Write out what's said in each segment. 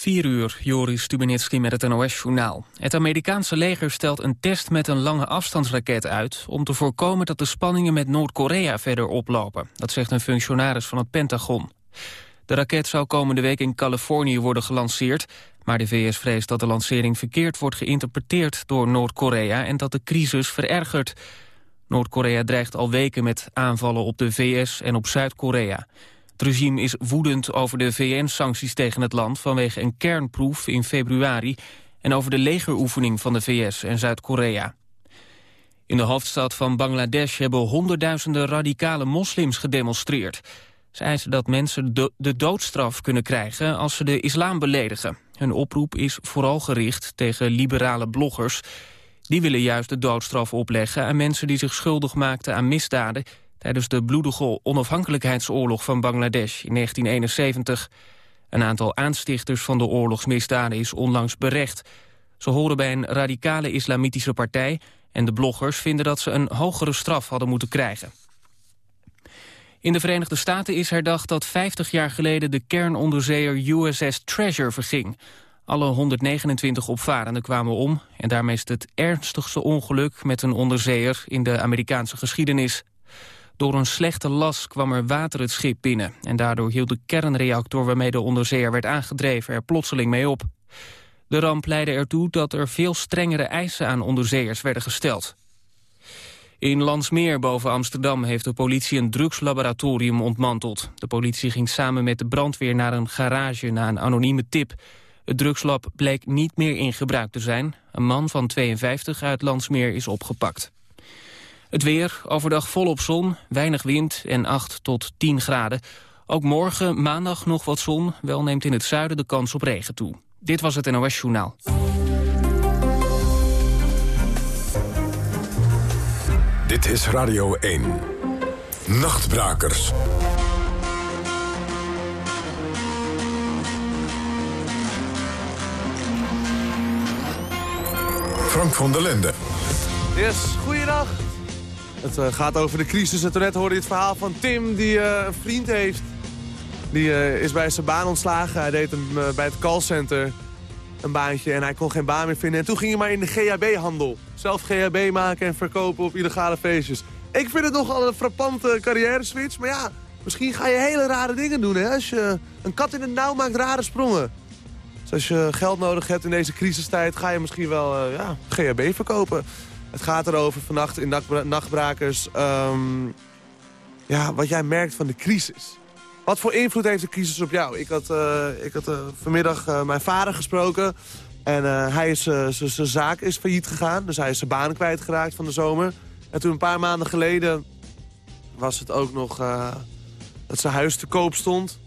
4 uur, Joris Stubenitski met het NOS-journaal. Het Amerikaanse leger stelt een test met een lange afstandsraket uit... om te voorkomen dat de spanningen met Noord-Korea verder oplopen. Dat zegt een functionaris van het Pentagon. De raket zou komende week in Californië worden gelanceerd... maar de VS vreest dat de lancering verkeerd wordt geïnterpreteerd door Noord-Korea... en dat de crisis verergert. Noord-Korea dreigt al weken met aanvallen op de VS en op Zuid-Korea... Het regime is woedend over de VN-sancties tegen het land... vanwege een kernproef in februari... en over de legeroefening van de VS en Zuid-Korea. In de hoofdstad van Bangladesh hebben honderdduizenden radicale moslims gedemonstreerd. Ze eisen dat mensen de doodstraf kunnen krijgen als ze de islam beledigen. Hun oproep is vooral gericht tegen liberale bloggers. Die willen juist de doodstraf opleggen aan mensen die zich schuldig maakten aan misdaden tijdens de bloedige onafhankelijkheidsoorlog van Bangladesh in 1971. Een aantal aanstichters van de oorlogsmisdaden is onlangs berecht. Ze horen bij een radicale islamitische partij... en de bloggers vinden dat ze een hogere straf hadden moeten krijgen. In de Verenigde Staten is herdacht dat 50 jaar geleden... de kernonderzeeër USS Treasure verging. Alle 129 opvarenden kwamen om... en daarmee is het ernstigste ongeluk met een onderzeeër... in de Amerikaanse geschiedenis. Door een slechte las kwam er water het schip binnen... en daardoor hield de kernreactor waarmee de onderzeeër werd aangedreven er plotseling mee op. De ramp leidde ertoe dat er veel strengere eisen aan onderzeeërs werden gesteld. In Landsmeer boven Amsterdam heeft de politie een drugslaboratorium ontmanteld. De politie ging samen met de brandweer naar een garage na een anonieme tip. Het drugslab bleek niet meer in gebruik te zijn. Een man van 52 uit Landsmeer is opgepakt. Het weer, overdag volop zon, weinig wind en 8 tot 10 graden. Ook morgen, maandag, nog wat zon. Wel neemt in het zuiden de kans op regen toe. Dit was het NOS Journaal. Dit is Radio 1. Nachtbrakers. Frank van der Linden. Yes, goeiedag. Het uh, gaat over de crisis. En toen net hoorde je het verhaal van Tim, die uh, een vriend heeft. Die uh, is bij zijn baan ontslagen. Hij deed hem bij het callcenter een baantje en hij kon geen baan meer vinden. En toen ging hij maar in de GHB-handel. Zelf GHB maken en verkopen op illegale feestjes. Ik vind het nogal een frappante carrière-switch. Maar ja, misschien ga je hele rare dingen doen. Hè? Als je een kat in het nauw maakt rare sprongen. Dus als je geld nodig hebt in deze crisistijd... ga je misschien wel ja, GHB verkopen. Het gaat erover vannacht in Nachtbrakers... Um, ja, wat jij merkt van de crisis. Wat voor invloed heeft de crisis op jou? Ik had, uh, ik had uh, vanmiddag uh, mijn vader gesproken. En hij is, zijn zaak is failliet gegaan. Dus hij is zijn baan kwijtgeraakt van de zomer. En toen een paar maanden geleden was het ook nog dat zijn huis te koop stond.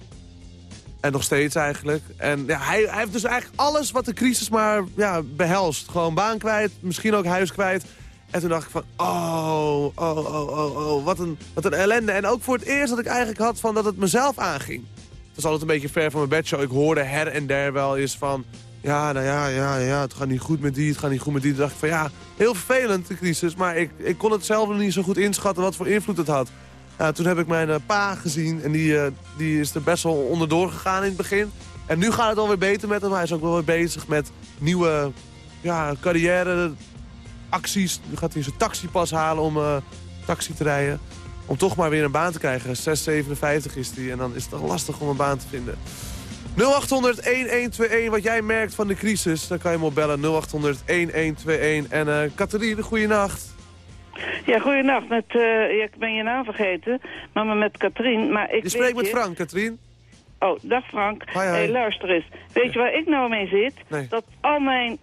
En nog steeds eigenlijk. En ja, hij, hij, heeft dus eigenlijk alles wat de crisis maar ja, behelst. Gewoon baan kwijt, misschien ook huis kwijt. En toen dacht ik van, oh, oh, oh, oh, oh, wat een, wat een ellende. En ook voor het eerst dat ik eigenlijk had van dat het mezelf aanging. Het was altijd een beetje ver van mijn bedshow. Ik hoorde her en der wel eens van, ja, nou ja, ja, ja, het gaat niet goed met die, het gaat niet goed met die. Toen dacht ik van, ja, heel vervelend de crisis. Maar ik, ik kon het zelf nog niet zo goed inschatten wat voor invloed het had. Nou, toen heb ik mijn uh, pa gezien en die, uh, die is er best wel onderdoor gegaan in het begin. En nu gaat het alweer beter met hem. Hij is ook wel weer bezig met nieuwe ja, carrière acties. Nu gaat hij zijn taxipas halen om uh, taxi te rijden. Om toch maar weer een baan te krijgen. 6,57 is hij en dan is het toch lastig om een baan te vinden. 0800-1121, wat jij merkt van de crisis, dan kan je me op bellen. 0800-1121. En uh, Catherine, goeienacht. Ja, goeienacht. Met, uh, ik ben je naam vergeten, maar met Katrien. Maar ik je spreekt met Frank, Katrien. Oh, dag Frank. Hoi, hoi. Hey, luister eens. Weet je waar ik nou mee zit? Nee. Dat al mijn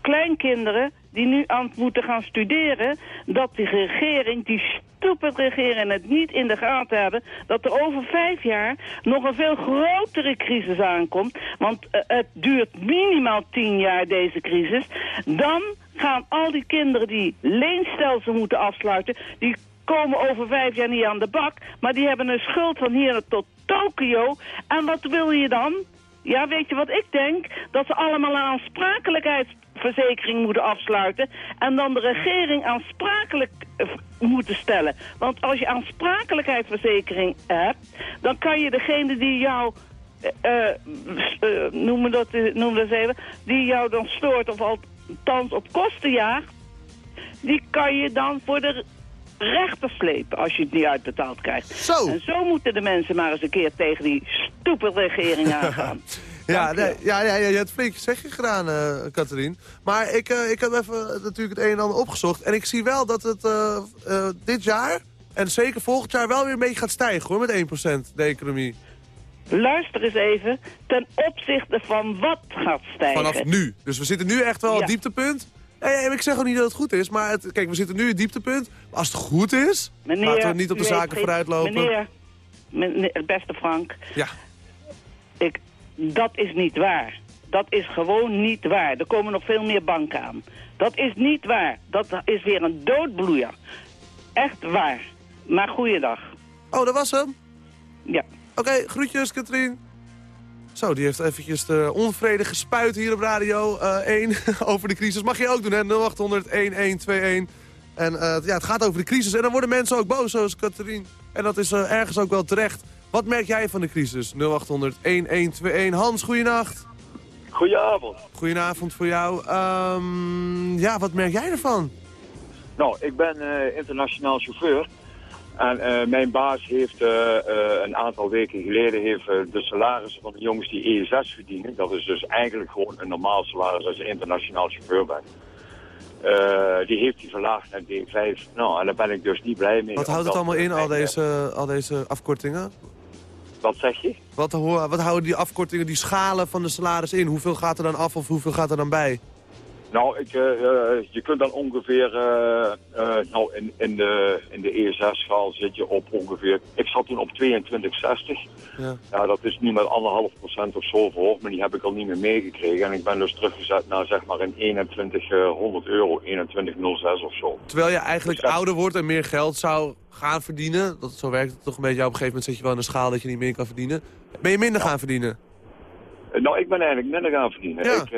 kleinkinderen die nu aan het moeten gaan studeren... dat die regering, die stupid regering het niet in de gaten hebben... dat er over vijf jaar nog een veel grotere crisis aankomt. Want uh, het duurt minimaal tien jaar, deze crisis. Dan gaan al die kinderen die leenstelsel moeten afsluiten... die komen over vijf jaar niet aan de bak... maar die hebben een schuld van hier tot Tokio. En wat wil je dan? Ja, weet je wat ik denk? Dat ze allemaal een aansprakelijkheidsverzekering moeten afsluiten... en dan de regering aansprakelijk eh, moeten stellen. Want als je aansprakelijkheidsverzekering hebt... dan kan je degene die jou eh, eh, noem, dat, noem dat even, die jou dan stoort of althans op kosten jaagt, die kan je dan voor de rechter slepen als je het niet uitbetaald krijgt. Zo. En zo moeten de mensen maar eens een keer tegen die stupid regering aangaan. Ja, nee, ja, ja, ja, je hebt flink je zegje gedaan, eh Catherine. Maar ik, eh, ik heb even natuurlijk het een en ander opgezocht. En ik zie wel dat het eh, eh, dit jaar, en zeker volgend jaar, wel weer een beetje gaat stijgen hoor, met 1% de economie. Luister eens even, ten opzichte van wat gaat stijgen. Vanaf nu. Dus we zitten nu echt wel op Ja. het dieptepunt. En ik zeg ook niet dat het goed is, maar het, kijk, we zitten nu in het dieptepunt. Als het goed is, Meneer, laten we niet op de zaken heeft geen- vooruit lopen. Meneer, meneer, beste Frank, Ja, ik, dat is niet waar. Dat is gewoon niet waar. Er komen nog veel meer banken aan. Dat is niet waar. Dat is weer een doodbloeier. Echt waar. Maar goeiedag. oh, dat was hem. Ja. Oké, groetjes, Katrien. Zo, die heeft eventjes de onvrede gespuit hier op Radio eh 1 over de crisis. Mag je ook doen, hè? 0800 1121. En eh, ja, het gaat over de crisis. En dan worden mensen ook boos, zoals Katrien. En dat is eh, ergens ook wel terecht. Wat merk jij van de crisis? 0800 1121. Hans, goeienacht. Goedenavond. Goedenavond voor jou. Ehm, ja, wat merk jij ervan? Nou, ik ben internationaal chauffeur. En eh, mijn baas heeft eh, eh, een aantal weken geleden heeft, de salarissen van de jongens die ESS verdienen. Dat is dus eigenlijk gewoon een normaal salaris als je internationaal chauffeur bent. Die heeft hij verlaagd naar D5. Nou, en daar ben ik dus niet blij mee. Wat houdt het allemaal in, al deze, al deze afkortingen? Wat zeg je? Wat, wat houden die afkortingen, die schalen van de salaris in? Hoeveel gaat er dan af of hoeveel gaat er dan bij? Nou, ik, eh, eh, je kunt dan ongeveer, eh, nou in, in de, in de ESS-schaal zit je op ongeveer, ik zat toen op 22,60. Ja. Ja, dat is nu met anderhalf procent of zo verhoogd, maar die heb ik al niet meer meegekregen. En ik ben dus teruggezet naar zeg maar een 2100 euro, 2106 of zo. Terwijl je eigenlijk Ja. ouder wordt en meer geld zou gaan verdienen. Dat, zo werkt het toch een beetje. Ja, Op een gegeven moment zit je wel in een schaal dat je niet meer kan verdienen. Ben je minder gaan verdienen? Nou, ik ben eigenlijk minder gaan verdienen. Ja. Ik,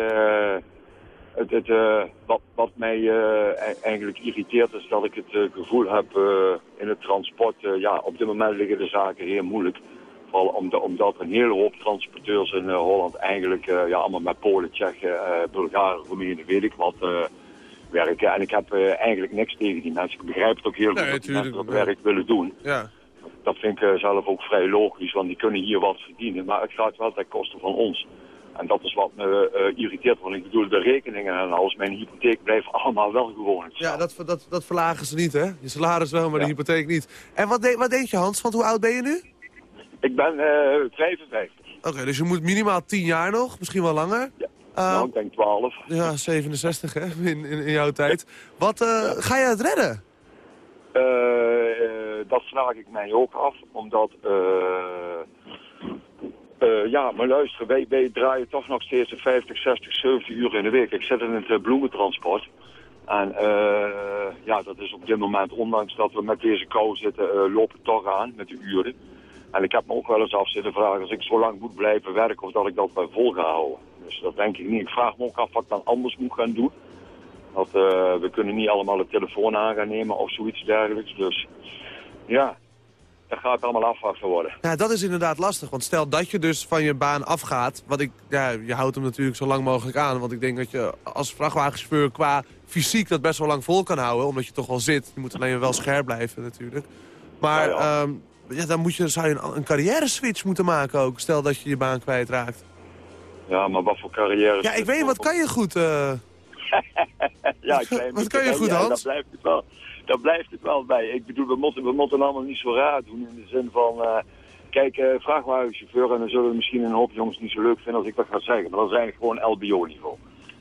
het, het, eh, wat, wat mij eh, e- eigenlijk irriteert is dat ik het eh, gevoel heb in het transport, ja, op dit moment liggen de zaken heel moeilijk. Vooral omdat, omdat een hele hoop transporteurs in Holland eigenlijk ja, allemaal met Polen, Tsjechen, Bulgaren, Roemenen, weet ik wat, werken. En ik heb eigenlijk niks tegen die mensen. Ik begrijp het ook heel goed Nee, dat die mensen dat werk willen doen. Ja. Dat vind ik zelf ook vrij logisch, want die kunnen hier wat verdienen. Maar het gaat wel ten koste van ons. En dat is wat me eh, irriteert, want ik bedoel, de rekeningen en alles, mijn hypotheek blijft allemaal wel gewoon Ja, dat, dat, dat verlagen ze niet, hè? Je salaris wel, maar de hypotheek niet. En wat, de, wat denk je, Hans? Want hoe oud ben je nu? Ik ben eh 55, Oké, dus je moet minimaal 10 jaar nog, misschien wel langer. Ja. Eh, nou ik denk 12. ja, 67, hè, in, in, in jouw tijd. Wat, eh, ga je het redden? Eh, eh, dat vraag ik mij ook af, omdat... eh, ja, maar luister, wij, wij draaien toch nog steeds de 50, 60, 70 uur in de week. Ik zit in het eh, bloementransport. En eh, ja, dat is op dit moment, ondanks dat we met deze kou zitten, lopen toch aan met de uren. En ik heb me ook wel eens af zitten vragen als ik zo lang moet blijven werken of dat ik dat bij vol ga houden. Dus dat denk ik niet. Ik vraag me ook af wat ik dan anders moet gaan doen. Eh, we kunnen niet allemaal de telefoon aan gaan nemen of zoiets dergelijks. Dus ja, dat gaat allemaal afwachten worden. Ja, dat is inderdaad lastig. Want stel dat je dus van je baan afgaat. Wat ik, ja, je houdt hem natuurlijk zo lang mogelijk aan. Want ik denk dat je als vrachtwagenchauffeur qua fysiek dat best wel lang vol kan houden. Omdat je toch wel zit. Je moet alleen wel scherp blijven natuurlijk. Maar Ja, ja, ja. ja, dan moet je, zou je een, een carrière switch moeten maken ook. Stel dat je je baan kwijtraakt. Ja, maar wat voor carrière... Ja, ik weet niet, wat kan je goed? eh? Ja, klein Wat kan je goed, Ja, Hans? Daar blijft, het wel, daar blijft het wel bij. Ik bedoel, we moeten, we moeten allemaal niet zo raar doen in de zin van... eh, kijk, eh vrachtwagenchauffeur, en dan zullen misschien een hoop jongens niet zo leuk vinden als ik dat ga zeggen. Maar dat is eigenlijk gewoon LBO-niveau.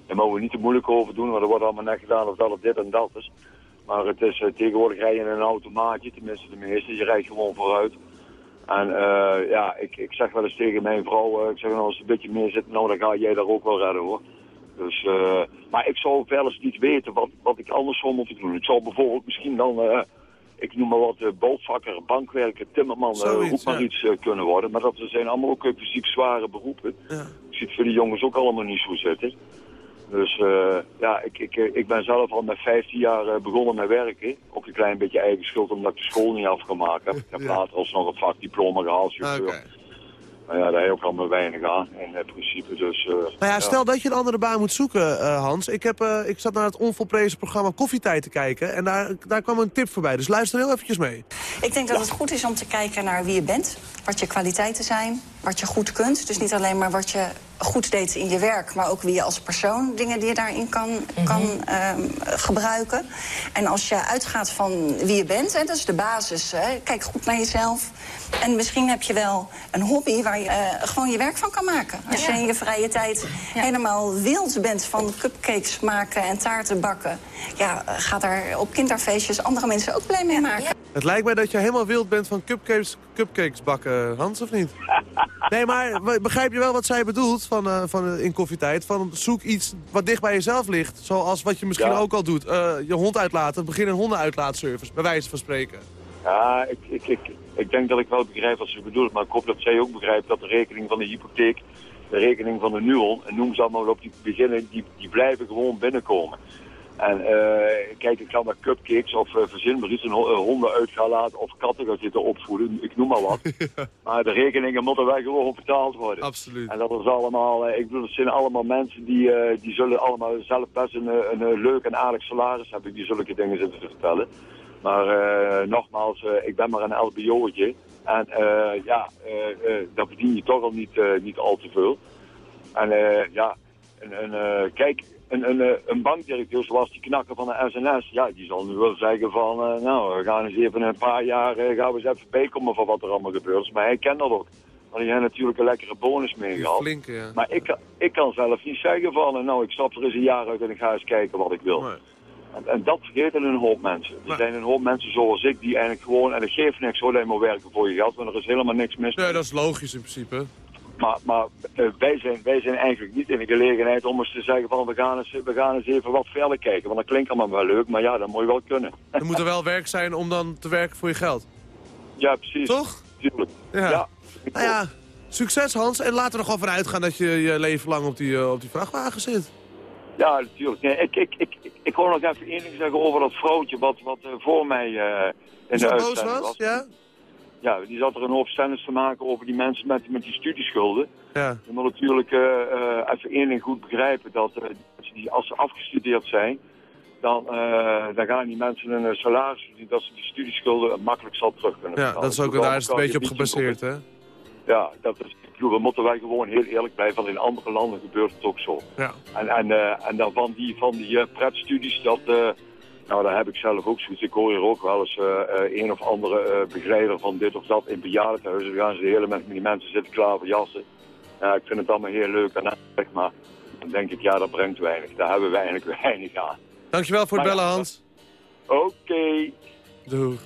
Daar mogen we niet te moeilijk over doen, want er wordt allemaal net gedaan of dat of dit en dat is. Maar het is eh, tegenwoordig rij je in een automaatje, tenminste de meeste. Je rijdt gewoon vooruit. En ja, ik, ik zeg wel eens tegen mijn vrouw, ik zeg nou als het een beetje meer zit, nou dan ga jij daar ook wel redden hoor. Dus, eh, maar ik zou wel eens niet weten wat, wat ik anders zou moeten doen. Ik zou bijvoorbeeld misschien dan, eh, ik noem maar wat, uh, bootvakker, bankwerker, timmerman, eh Zoiets, hoe maar ja. iets eh, kunnen worden. Maar dat zijn allemaal ook eh, fysiek zware beroepen. Ja. Ik zie het voor die jongens ook allemaal niet zo zitten. Dus eh, ja, ik, ik, eh, ik ben zelf al met 15 jaar eh, begonnen met werken. Ook een klein beetje eigen schuld omdat ik de school niet afgemaakt heb. Ik heb Ja. later alsnog een vakdiploma gehaald, chauffeur. Nou ja, daar heb ook allemaal weinig aan in het principe. Dus, uh, nou ja, stel dat je een andere baan moet zoeken, uh, Hans. Ik, heb, uh, ik zat naar het onvolprezen programma Koffietijd te kijken. En daar, daar kwam een tip voorbij. Dus luister heel eventjes mee. Ik denk dat het goed is om te kijken naar wie je bent. Wat je kwaliteiten zijn. Wat je goed kunt. Dus niet alleen maar wat je goed deed in je werk, maar ook wie je als persoon dingen die je daarin kan, kan um, gebruiken. En als je uitgaat van wie je bent, hè, dat is de basis. Hè, kijk goed naar jezelf. En misschien heb je wel een hobby waar je uh, gewoon je werk van kan maken. Als je in je vrije tijd ja. helemaal wild bent van cupcakes maken en taarten bakken. Ja, ga daar op kinderfeestjes andere mensen ook blij mee maken. Het lijkt mij dat je helemaal wild bent van cupcakes, cupcakes bakken, Hans, of niet? Nee, maar begrijp je wel wat zij bedoelt van, uh, van, in koffietijd? Van zoek iets wat dicht bij jezelf ligt. Zoals wat je misschien ja. ook al doet. Uh, je hond uitlaten, begin een hondenuitlaatservice, bij wijze van spreken. Ja, ik, ik, ik, ik denk dat ik wel begrijp wat ze bedoelt. Maar ik hoop dat zij ook begrijpt dat de rekening van de hypotheek, de rekening van de Nuon, en noem ze allemaal op die beginnen, die, die blijven gewoon binnenkomen. En uh, kijk, ik kan maar cupcakes of uh, verzin maar iets, een honden uit gaan laten of katten gaan zitten opvoeden, ik noem maar wat. maar de rekeningen moeten wel gewoon betaald worden. Absoluut. En dat is allemaal, uh, ik bedoel, het zijn allemaal mensen die, die zullen allemaal zelf best een, een, een leuk en aardig salaris hebben die zulke dingen zitten te vertellen. Maar nogmaals, ik ben maar een LBO'tje. En ja, dan verdien je toch al niet, niet al te veel. En ja, en, en kijk, een, een, een bankdirecteur zoals die knakker van de SNS, ja, die zal nu wel zeggen van, uh, nou, we gaan eens even een paar jaar, uh, gaan we eens even bijkomen van wat er allemaal gebeurt. Maar hij kent dat ook. Want hij heeft natuurlijk een lekkere bonus meegehaald. Flink, ja. Maar ik, ik kan zelf niet zeggen van, nou, ik stap er eens een jaar uit en ik ga eens kijken wat ik wil. Nee. En, en, dat vergeten een hoop mensen. Er zijn een hoop mensen zoals ik die eigenlijk gewoon, en dat geeft niks hoor, je maar werken voor je geld, want er is helemaal niks mis mee. Nee, dat is logisch in principe. Maar, maar uh, wij, zijn, wij zijn eigenlijk niet in de gelegenheid om eens te zeggen van we gaan eens, we gaan eens even wat verder kijken. Want dat klinkt allemaal wel leuk, maar ja, dat moet je wel kunnen. Er moet er wel werk zijn om dan te werken voor je geld. Ja, precies. Toch? Tuurlijk. Ja. ja. Nou ja, succes Hans. En laten we er gewoon van uitgaan dat je je leven lang op die, uh, op die vrachtwagen zit. Ja, natuurlijk. Nee, ik, ik, ik, ik, nog even één ding zeggen over dat vrouwtje wat, wat uh, voor mij in Zo de boos uitzending was, ja? Ja, die zat er een hoop stennis te maken over die mensen met, met die studieschulden. Ja. Je moet natuurlijk uh, even één ding goed begrijpen, dat die, als ze afgestudeerd zijn, dan, dan gaan die mensen een salaris verdienen dat ze die studieschulden makkelijk zal terug kunnen Ja, dat is ook, daar is het een beetje op gebaseerd, hè? Ja, dat is, ik bedoel, we moeten wij gewoon heel eerlijk blijven, want in andere landen gebeurt het ook zo. Ja. En, en, en dan van die, van die pretstudies, dat... Nou, daar heb ik zelf ook zoiets. Ik hoor hier ook wel eens uh, uh, een of andere uh, begeleider van dit of dat in bejaardenhuizen. Dan gaan ze de hele met die mensen zitten klaar voor jassen. Ja, ik vind het allemaal heel leuk en aardig, maar dan denk ik, ja, dat brengt weinig. Daar hebben we eigenlijk weinig aan. Dankjewel voor het bellen, Hans. Oké. Okay. Doeg.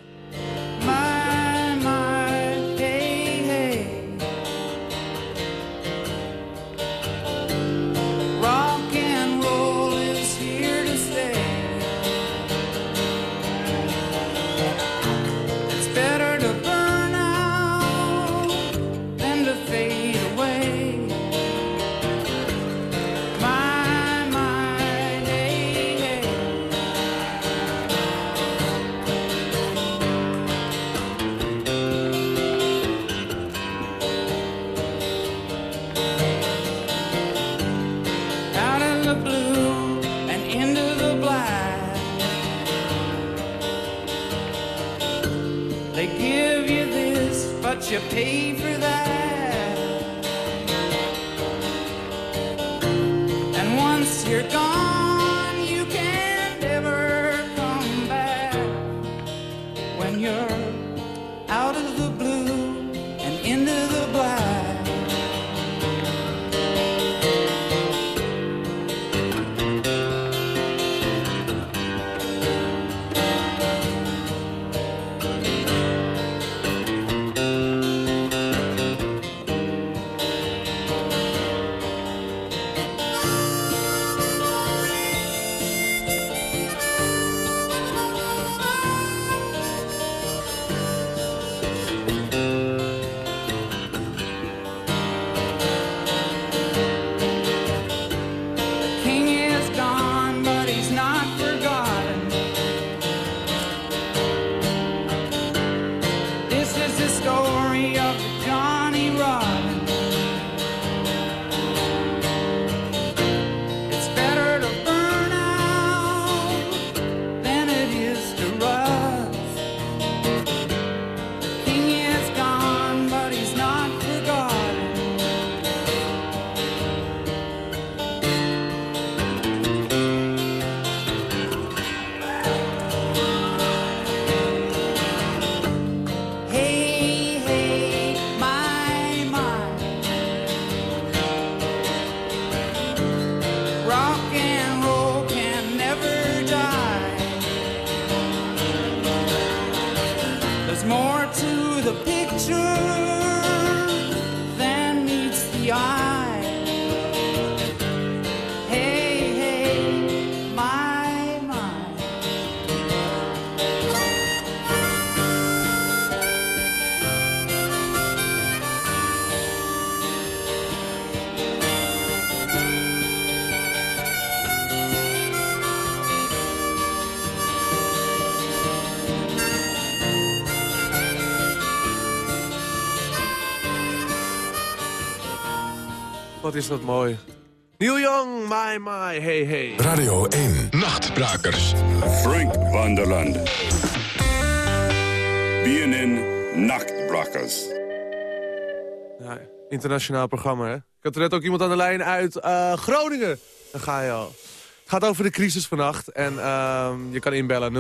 Wat is dat mooi. Neil Young, my, my, hey, hey. Radio 1. Nachtbrakers. Frank van der Landen. BNN Nachtbrakers. Ja, internationaal programma, hè? Ik had er net ook iemand aan de lijn uit eh, Groningen. Dan ga je al. Het gaat over de crisis vannacht. En ehm, je kan inbellen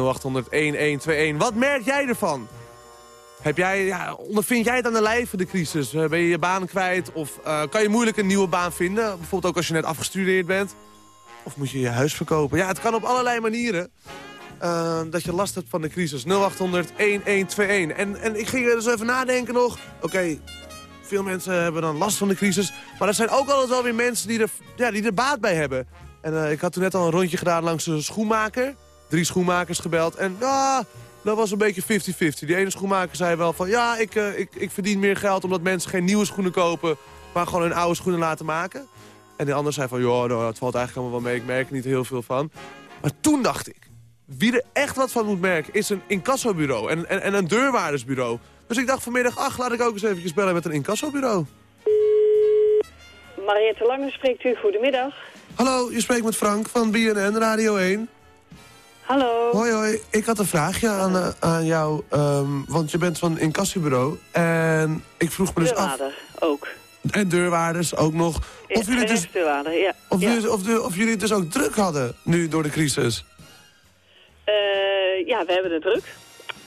0800-1121. Wat merk jij ervan? Heb jij, ja, ondervind jij het aan de lijve, de crisis? Eh, Ben je je baan kwijt? Of eh, kan je moeilijk een nieuwe baan vinden? Bijvoorbeeld ook als je net afgestudeerd bent. Of moet je je huis verkopen? Ja, het kan op allerlei manieren. eh, dat je last hebt van de crisis. 0800-1121. En, en ik ging er dus even nadenken nog. Oké, veel mensen hebben dan last van de crisis. Maar er zijn ook altijd wel weer mensen die er, ja, die er baat bij hebben. En ik had toen net al een rondje gedaan langs een schoenmaker. Drie schoenmakers gebeld. En ja, dat was een beetje 50-50. Die ene schoenmaker zei wel van... ja, ik, eh, ik, ik verdien meer geld omdat mensen geen nieuwe schoenen kopen... maar gewoon hun oude schoenen laten maken. En de ander zei van... joh, nou, het valt eigenlijk allemaal wel mee. Ik merk er niet heel veel van. Maar toen dacht ik... wie er echt wat van moet merken... is een incassobureau en, en, en een deurwaardersbureau. Dus ik dacht vanmiddag... ach, laat ik ook eens eventjes bellen met een incassobureau. Mariette Lange spreekt u. Goedemiddag. Hallo, je spreekt met Frank van BNN Radio 1. Hallo. Hoi, hoi. Ik had een vraagje aan, eh, aan jou, ehm, want je bent van incassobureau. En ik vroeg me dus af... Ook. En deurwaarders ook nog. Of jullie, dus, ja. of, ja. jullie, of, de, of jullie het dus ook druk hadden, nu door de crisis. Eh, ja, we hebben het druk.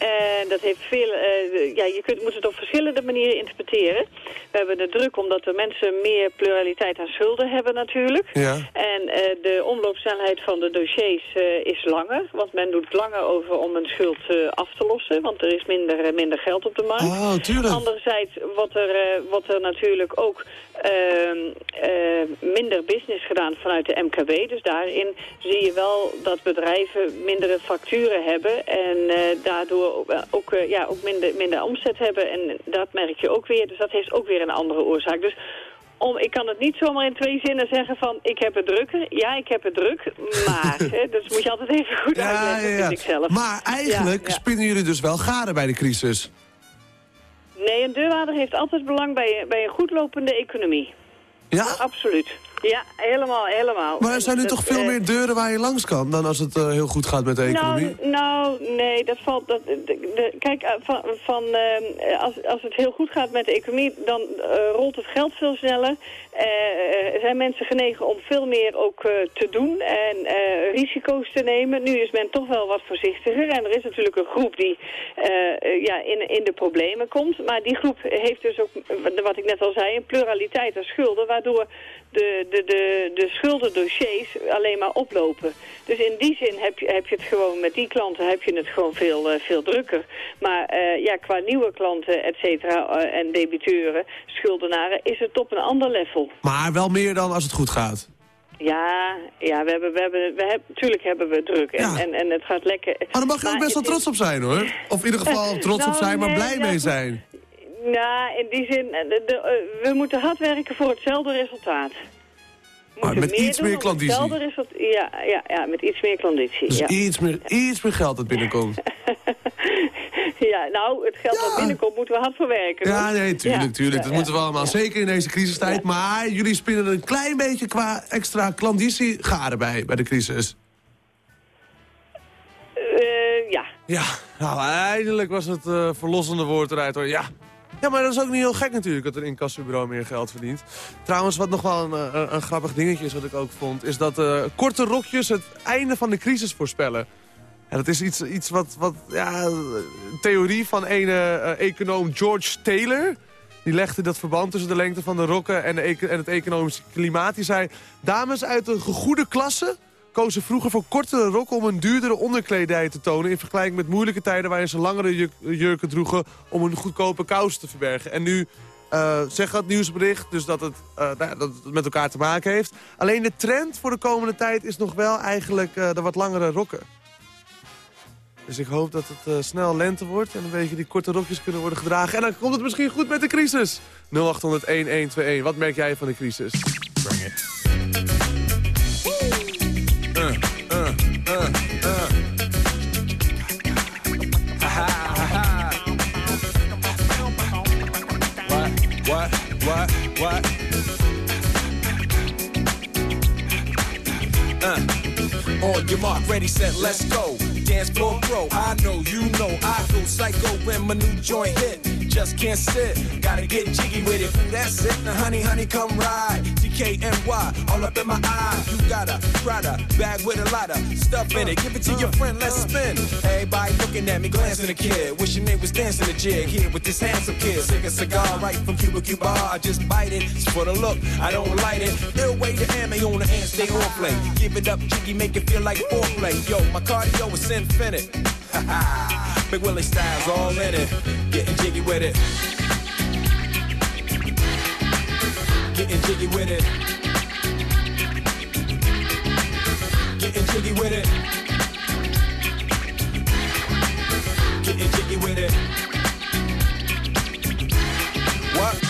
En dat heeft veel, eh, ja, je kunt, moet het op verschillende manieren interpreteren. We hebben het druk omdat de mensen meer pluraliteit aan schulden hebben natuurlijk. Ja. En eh, de omloopsnelheid van de dossiers eh, is langer. Want men doet langer over om een schuld af te lossen. Want er is minder, minder geld op de markt. Oh, tuurlijk. Anderzijds wordt er, wordt er natuurlijk ook ehm, eh, minder business gedaan vanuit de MKB. Dus daarin zie je wel dat bedrijven mindere facturen hebben. En daardoor ook, eh, ook, eh, ja, ook minder, minder omzet hebben. En dat merk je ook weer. Dus dat heeft ook weer een andere oorzaak. Dus om, ik kan het niet zomaar in twee zinnen zeggen van ik heb het drukker. Ja, ik heb het druk, maar hè, dat moet je altijd even goed uitleggen, vind ik zelf. Maar eigenlijk Ja, ja. spinnen jullie dus wel garen bij de crisis. Nee, een deurwaarder heeft altijd belang bij, bij een goed lopende economie. Ja? Absoluut. Ja, helemaal, helemaal. Maar er zijn nu Dat, toch veel eh, meer deuren waar je langs kan... dan als het eh, heel goed gaat met de economie? Nou, nou, nee, dat valt... Dat, de, de- kijk, eh, van, van, als, als het heel goed gaat met de economie, dan rolt het geld veel sneller. Zijn mensen genegen om veel meer ook te doen en risico's te nemen. Nu is men toch wel wat voorzichtiger. En er is natuurlijk een groep die ja, in, in de problemen komt. Maar die groep heeft dus ook, wat ik net al zei, een pluraliteit aan schulden... waardoor de, de, de, de schuldendossiers alleen maar oplopen. Dus in die zin heb je, heb je het gewoon met die klanten heb je het gewoon veel, eh, veel drukker. Maar eh, ja, qua nieuwe klanten, et cetera, eh, en debiteuren, schuldenaren, is het op een ander level. Maar wel meer dan als het goed gaat. Ja, ja we hebben, we hebben, we hebben, natuurlijk hebben we druk en, Ja. en, en het gaat lekker. Maar daar mag je ook best wel is- trots op zijn, hoor. Of in ieder geval trots op Nou, zijn, maar nee, blij mee zijn. Nou, in die zin, eh, de, de, eh, we moeten hard werken voor hetzelfde resultaat. Maar met iets meer om klandizie. hetzelfde resultaat- Ja, ja, ja, met iets meer klanditie. Dus ja. iets, meer, iets meer geld dat binnenkomt. ja, nou, het geld dat binnenkomt moeten we hard voor werken. Ja, hoor. nee, tuurlijk, tuurlijk. Dat moeten we allemaal. Zeker in deze crisistijd. Maar jullie spinnen een klein beetje qua extra klandizie garen bij, bij de crisis. Eh, ja, Ja, nou, eindelijk was het verlossende woord eruit hoor. Ja. Ja, maar dat is ook niet heel gek natuurlijk dat een incassobureau meer geld verdient. Trouwens, wat nog wel een, eh, een, een grappig dingetje is wat ik ook vond... is dat eh, korte rokjes het einde van de crisis voorspellen. En dat is iets, iets wat, wat ja, theorie van een eh, econoom George Taylor... Die legde dat verband tussen de lengte van de rokken en, en het economische klimaat. Die zei, dames uit de gegoede klasse kozen vroeger voor kortere rokken om een duurdere onderkledij te tonen... in vergelijking met moeilijke tijden waarin ze langere jurken droegen... om hun goedkope kousen te verbergen. En nu eh zegt dat nieuwsbericht dus dat het, eh, nou dat het met elkaar te maken heeft. Alleen de trend voor de komende tijd is nog wel eigenlijk eh, de wat langere rokken. Dus ik hoop dat het snel lente wordt en een beetje die korte rokjes kunnen worden gedragen. En dan komt het misschien goed met de crisis. 0800-1121. Wat merk jij van de crisis? On your mark, ready, set, let's go. Dance floor pro, I know, you know, I go psycho when my new joint hit. Just can't sit, gotta get jiggy with it. That's it, now honey, honey, come ride. DKNY, all up in my eye. You got a Prada bag with a lot of stuff in it. Give it to your friend, let's spin. Everybody looking at me, glancing a kid. Wishing they was dancing a jig here with this handsome kid. Sick a cigar right from Cuba Cuba. I just bite it. It's for the look, I don't light it. Ill way to ammo on the hand, stay on play. Give it up, jiggy, make it feel like foreplay. Yo, my cardio is infinite. Ha ha, Big Willie styles all in it. Getting jiggy with it. Getting jiggy with it. Getting jiggy with it. Getting jiggy with it. What?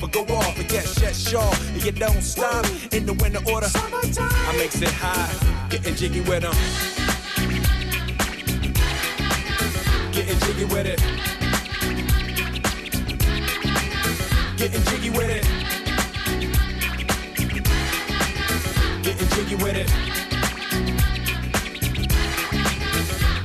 but go off. But get yes, sure. And you don't stop in the winter order. I makes it high, getting jiggy with them. Getting jiggy with it. Getting jiggy with it. Getting jiggy with it.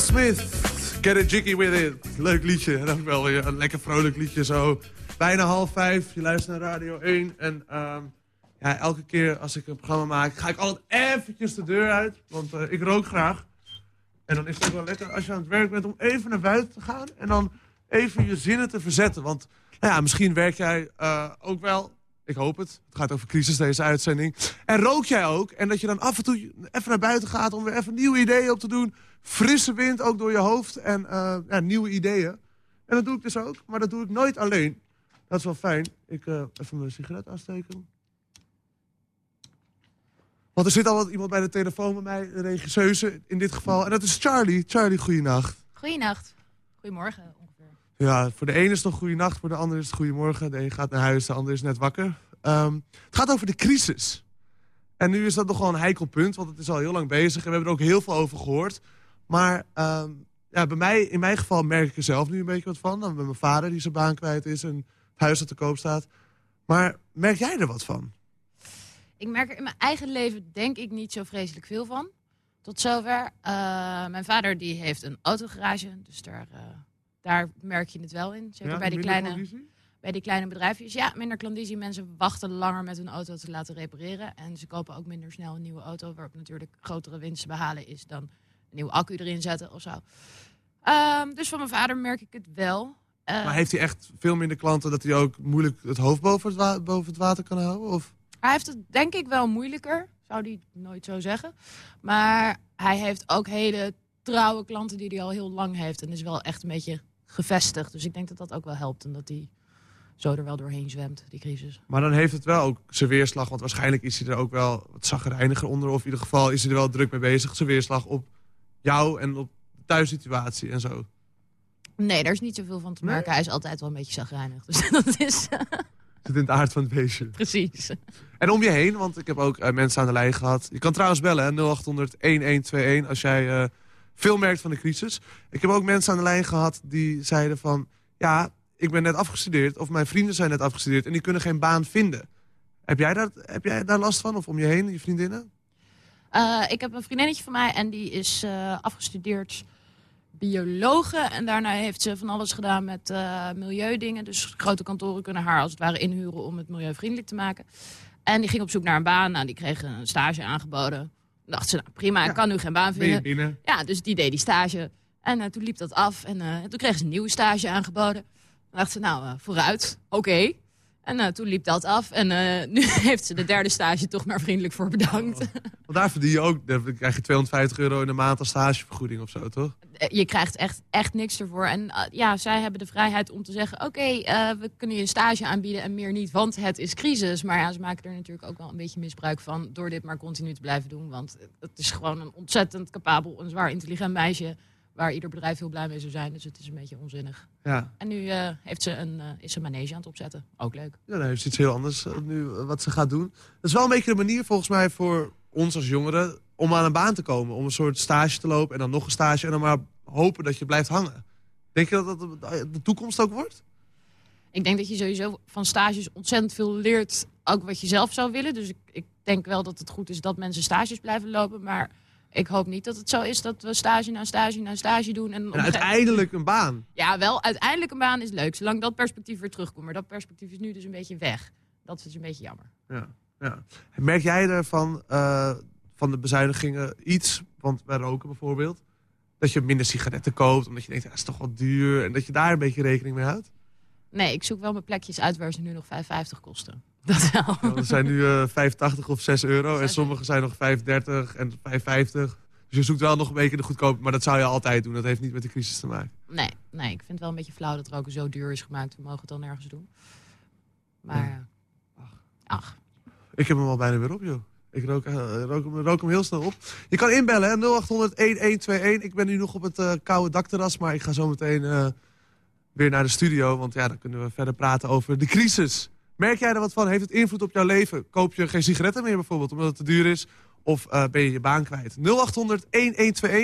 Smith, Get a Jiggy With It. Leuk liedje en wel een lekker vrolijk liedje zo. Bijna half vijf, je luistert naar Radio 1. En ehm, ja, elke keer als ik een programma maak, ga ik altijd eventjes de deur uit. Want eh, ik rook graag. En dan is het ook wel lekker als je aan het werk bent om even naar buiten te gaan. En dan even je zinnen te verzetten. Want nou ja, misschien werk jij eh, ook wel. Ik hoop het. Het gaat over crisis deze uitzending. En rook jij ook. En dat je dan af en toe even naar buiten gaat om weer even nieuwe ideeën op te doen. Frisse wind ook door je hoofd en eh, ja, nieuwe ideeën. En dat doe ik dus ook. Maar dat doe ik nooit alleen. Dat is wel fijn. Ik eh, even mijn sigaret aansteken. Want er zit altijd iemand bij de telefoon bij mij, een regisseuse in dit geval. En dat is Charlie. Charlie, goeienacht. Goeienacht. Goedemorgen ongeveer. Ja, voor de ene is het nog goeienacht, voor de ander is het goedemorgen. De een gaat naar huis, de ander is net wakker. Ehm, het gaat over de crisis. En nu is dat nogal een heikel punt, want het is al heel lang bezig. En we hebben er ook heel veel over gehoord. Maar ehm, ja, bij mij, in mijn geval merk ik er zelf nu een beetje wat van. Dan met mijn vader die zijn baan kwijt is en het huis dat te koop staat. Maar merk jij er wat van? Ik merk er in mijn eigen leven denk ik niet zo vreselijk veel van. Tot zover. Eh, mijn vader die heeft een autogarage, dus daar, eh, daar merk je het wel in. Zeker Ja, bij, die kleine, conditie? bij die kleine bedrijfjes. Ja, minder klandizie. Mensen wachten langer met hun auto te laten repareren. En ze kopen ook minder snel een nieuwe auto, waarop natuurlijk grotere winst te behalen is dan een nieuwe accu erin zetten of zo. Ehm, dus van mijn vader merk ik het wel. Eh, Maar heeft hij echt veel minder klanten dat hij ook moeilijk het hoofd boven het, wa- boven het water kan houden? Of? Hij Hij heeft het denk ik wel moeilijker, zou hij nooit zo zeggen. Maar hij heeft ook hele trouwe klanten die hij al heel lang heeft. En is wel echt een beetje gevestigd. Dus ik denk dat dat ook wel helpt. En dat hij zo er wel doorheen zwemt, die crisis. Maar dan heeft het wel ook zijn weerslag. Want waarschijnlijk is hij er ook wel wat zagrijniger onder. Of in ieder geval is hij er wel druk mee bezig. Zijn weerslag op jou en op de thuissituatie en zo. Nee, daar is niet zoveel van te merken. Hij is altijd wel een beetje zagrijnig. Dus dat is Zit in het aard van het beestje. precies. En om je heen, want ik heb ook eh, mensen aan de lijn gehad. Je kan trouwens bellen, hè, 0800-1121, als jij eh, veel merkt van de crisis. Ik heb ook mensen aan de lijn gehad die zeiden van... ja, ik ben net afgestudeerd, of mijn vrienden zijn net afgestudeerd... en die kunnen geen baan vinden. Heb jij, daar, heb jij daar last van, of om je heen, je vriendinnen? Eh, ik heb een vriendinnetje van mij en die is eh, afgestudeerd biologe. En daarna heeft ze van alles gedaan met eh, milieudingen. Dus grote kantoren kunnen haar als het ware inhuren om het milieuvriendelijk te maken. En die ging op zoek naar een baan. Nou, die kreeg een stage aangeboden. Dan dacht ze, nou prima, ik kan nu geen baan vinden. Ja, dus die deed die stage. En toen liep dat af. En toen kreeg ze een nieuwe stage aangeboden. Dan dacht ze, nou, vooruit, oké. En eh, toen liep dat af. En eh, nu heeft ze de derde stage toch maar vriendelijk voor bedankt. Want daar verdien je ook, daar krijg je 250 euro in de maand als stagevergoeding of zo, toch? Eh, je krijgt echt, echt niks ervoor. En eh, ja, zij hebben de vrijheid om te zeggen... oké, we kunnen je een stage aanbieden en meer niet, want het is crisis. Maar ja, ze maken er natuurlijk ook wel een beetje misbruik van... door dit maar continu te blijven doen. Want het is gewoon een ontzettend capabel en zwaar intelligent meisje... waar ieder bedrijf heel blij mee zou zijn. Dus het is een beetje onzinnig. Ja. En nu eh, heeft ze een, eh, is ze een manege aan het opzetten. Ook leuk. Ja, dan heeft ze iets heel anders eh, nu wat ze gaat doen. Dat is wel een beetje de manier volgens mij voor ons als jongeren... om aan een baan te komen. Om een soort stage te lopen en dan nog een stage... en dan maar hopen dat je blijft hangen. Denk je dat dat de- de toekomst ook wordt? Ik denk dat je sowieso van stages ontzettend veel leert. Ook wat je zelf zou willen. Dus ik, ik denk wel dat het goed is dat mensen stages blijven lopen. Maar ik hoop niet dat het zo is dat we stage na stage na stage doen. En, En uiteindelijk een baan. Ja, wel, uiteindelijk een baan is leuk. Zolang dat perspectief weer terugkomt. Maar dat perspectief is nu dus een beetje weg. Dat is dus een beetje jammer. Ja, ja. Merk jij ervan, eh, van de bezuinigingen iets, want bij roken bijvoorbeeld... dat je minder sigaretten koopt, omdat je denkt, ja, dat is toch wel duur... en dat je daar een beetje rekening mee houdt? Nee, ik zoek wel mijn plekjes uit waar ze nu nog 5,50 kosten. Dat wel. Ja, er zijn nu eh 85 of 6 euro en sommige zijn nog 5,30 en 5,50. Dus je zoekt wel nog een beetje de goedkope, maar dat zou je altijd doen. Dat heeft niet met de crisis te maken. Nee, nee, ik vind het wel een beetje flauw dat roken zo duur is gemaakt. We mogen het dan nergens doen. Maar eh, ach. Ik heb hem al bijna weer op, joh. Ik rook, eh, rook, hem, rook hem heel snel op. Je kan inbellen, hè, 0800-1121. Ik ben nu nog op het koude dakterras, maar ik ga zo meteen weer naar de studio. Want ja, dan kunnen we verder praten over de crisis. Merk jij er wat van? Heeft het invloed op jouw leven? Koop je geen sigaretten meer bijvoorbeeld, omdat het te duur is? Of eh, ben je je baan kwijt? 0800-1121,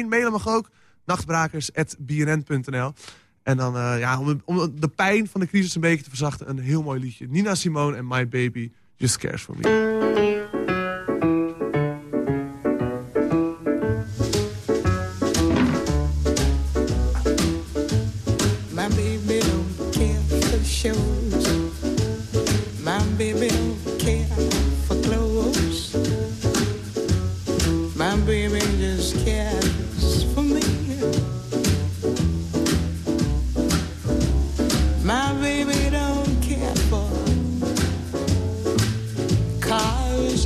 mailen mag ook. Nachtbrakers.bnn.nl En dan, eh, ja, om, om de pijn van de crisis een beetje te verzachten... een heel mooi liedje. Nina Simone en My Baby Just Cares For Me.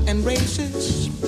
and racist